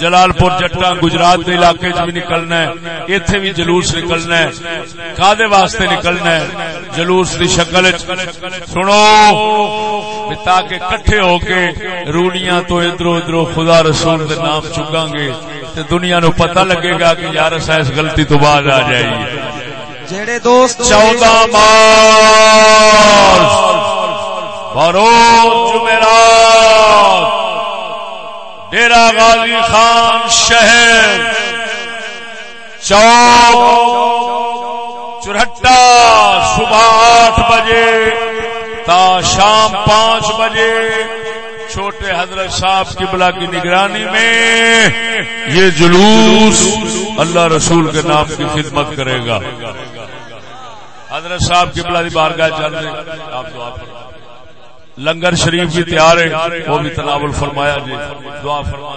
جلال پور جٹا گجرات کے علاقے چ بھی نکلنا ہے بھی جلوس نکلنا ہے کادے واسطے نکلنا ہے، جلوس کی شکل سنو تاکہ کٹھے ہو کے روڑیاں تو ادھر ادھر خدا رسول دے نام چکاں گے دنیا نو پتہ لگے گا کہ یار ایسا اس غلطی تو بعد آ جائے جڑے دوست چودہ مارچ بروز جمعرات ڈیرا غازی خان شہر، چوک چرہٹا صبح آٹھ بجے تا شام پانچ بجے، چھوٹے حضرت صاحب کی بلا کی نگرانی میں یہ جلوس اللہ رسول کے نام کی خدمت کرے گا۔ حضرت صاحب کی بلا بارگاہ چل رہے آپ دعا فرما لنگر شریف بھی تیار ہے وہ بھی تناول فرمایا جی۔ دعا فرما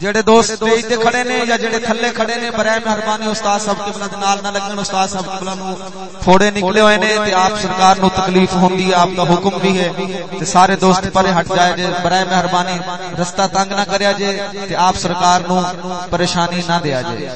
جڑے دوست سٹیج تے کھڑے نے یا جڑے تھلے کھڑے نے، برائے مہربانی استاد صاحب کے بلند نال نہ لگن، استاد صاحب کے بلند تھوڑے نکلے ہوئے نے تے آپ سرکار نو تکلیف ہوندی ہے، آپ کا حکم بھی ہے۔ تے سارے دوست پرے ہٹ جائے جے، برائے مہربانی رستہ تنگ نہ کریا جے تے آپ سرکار نو پریشانی نہ دیا جے۔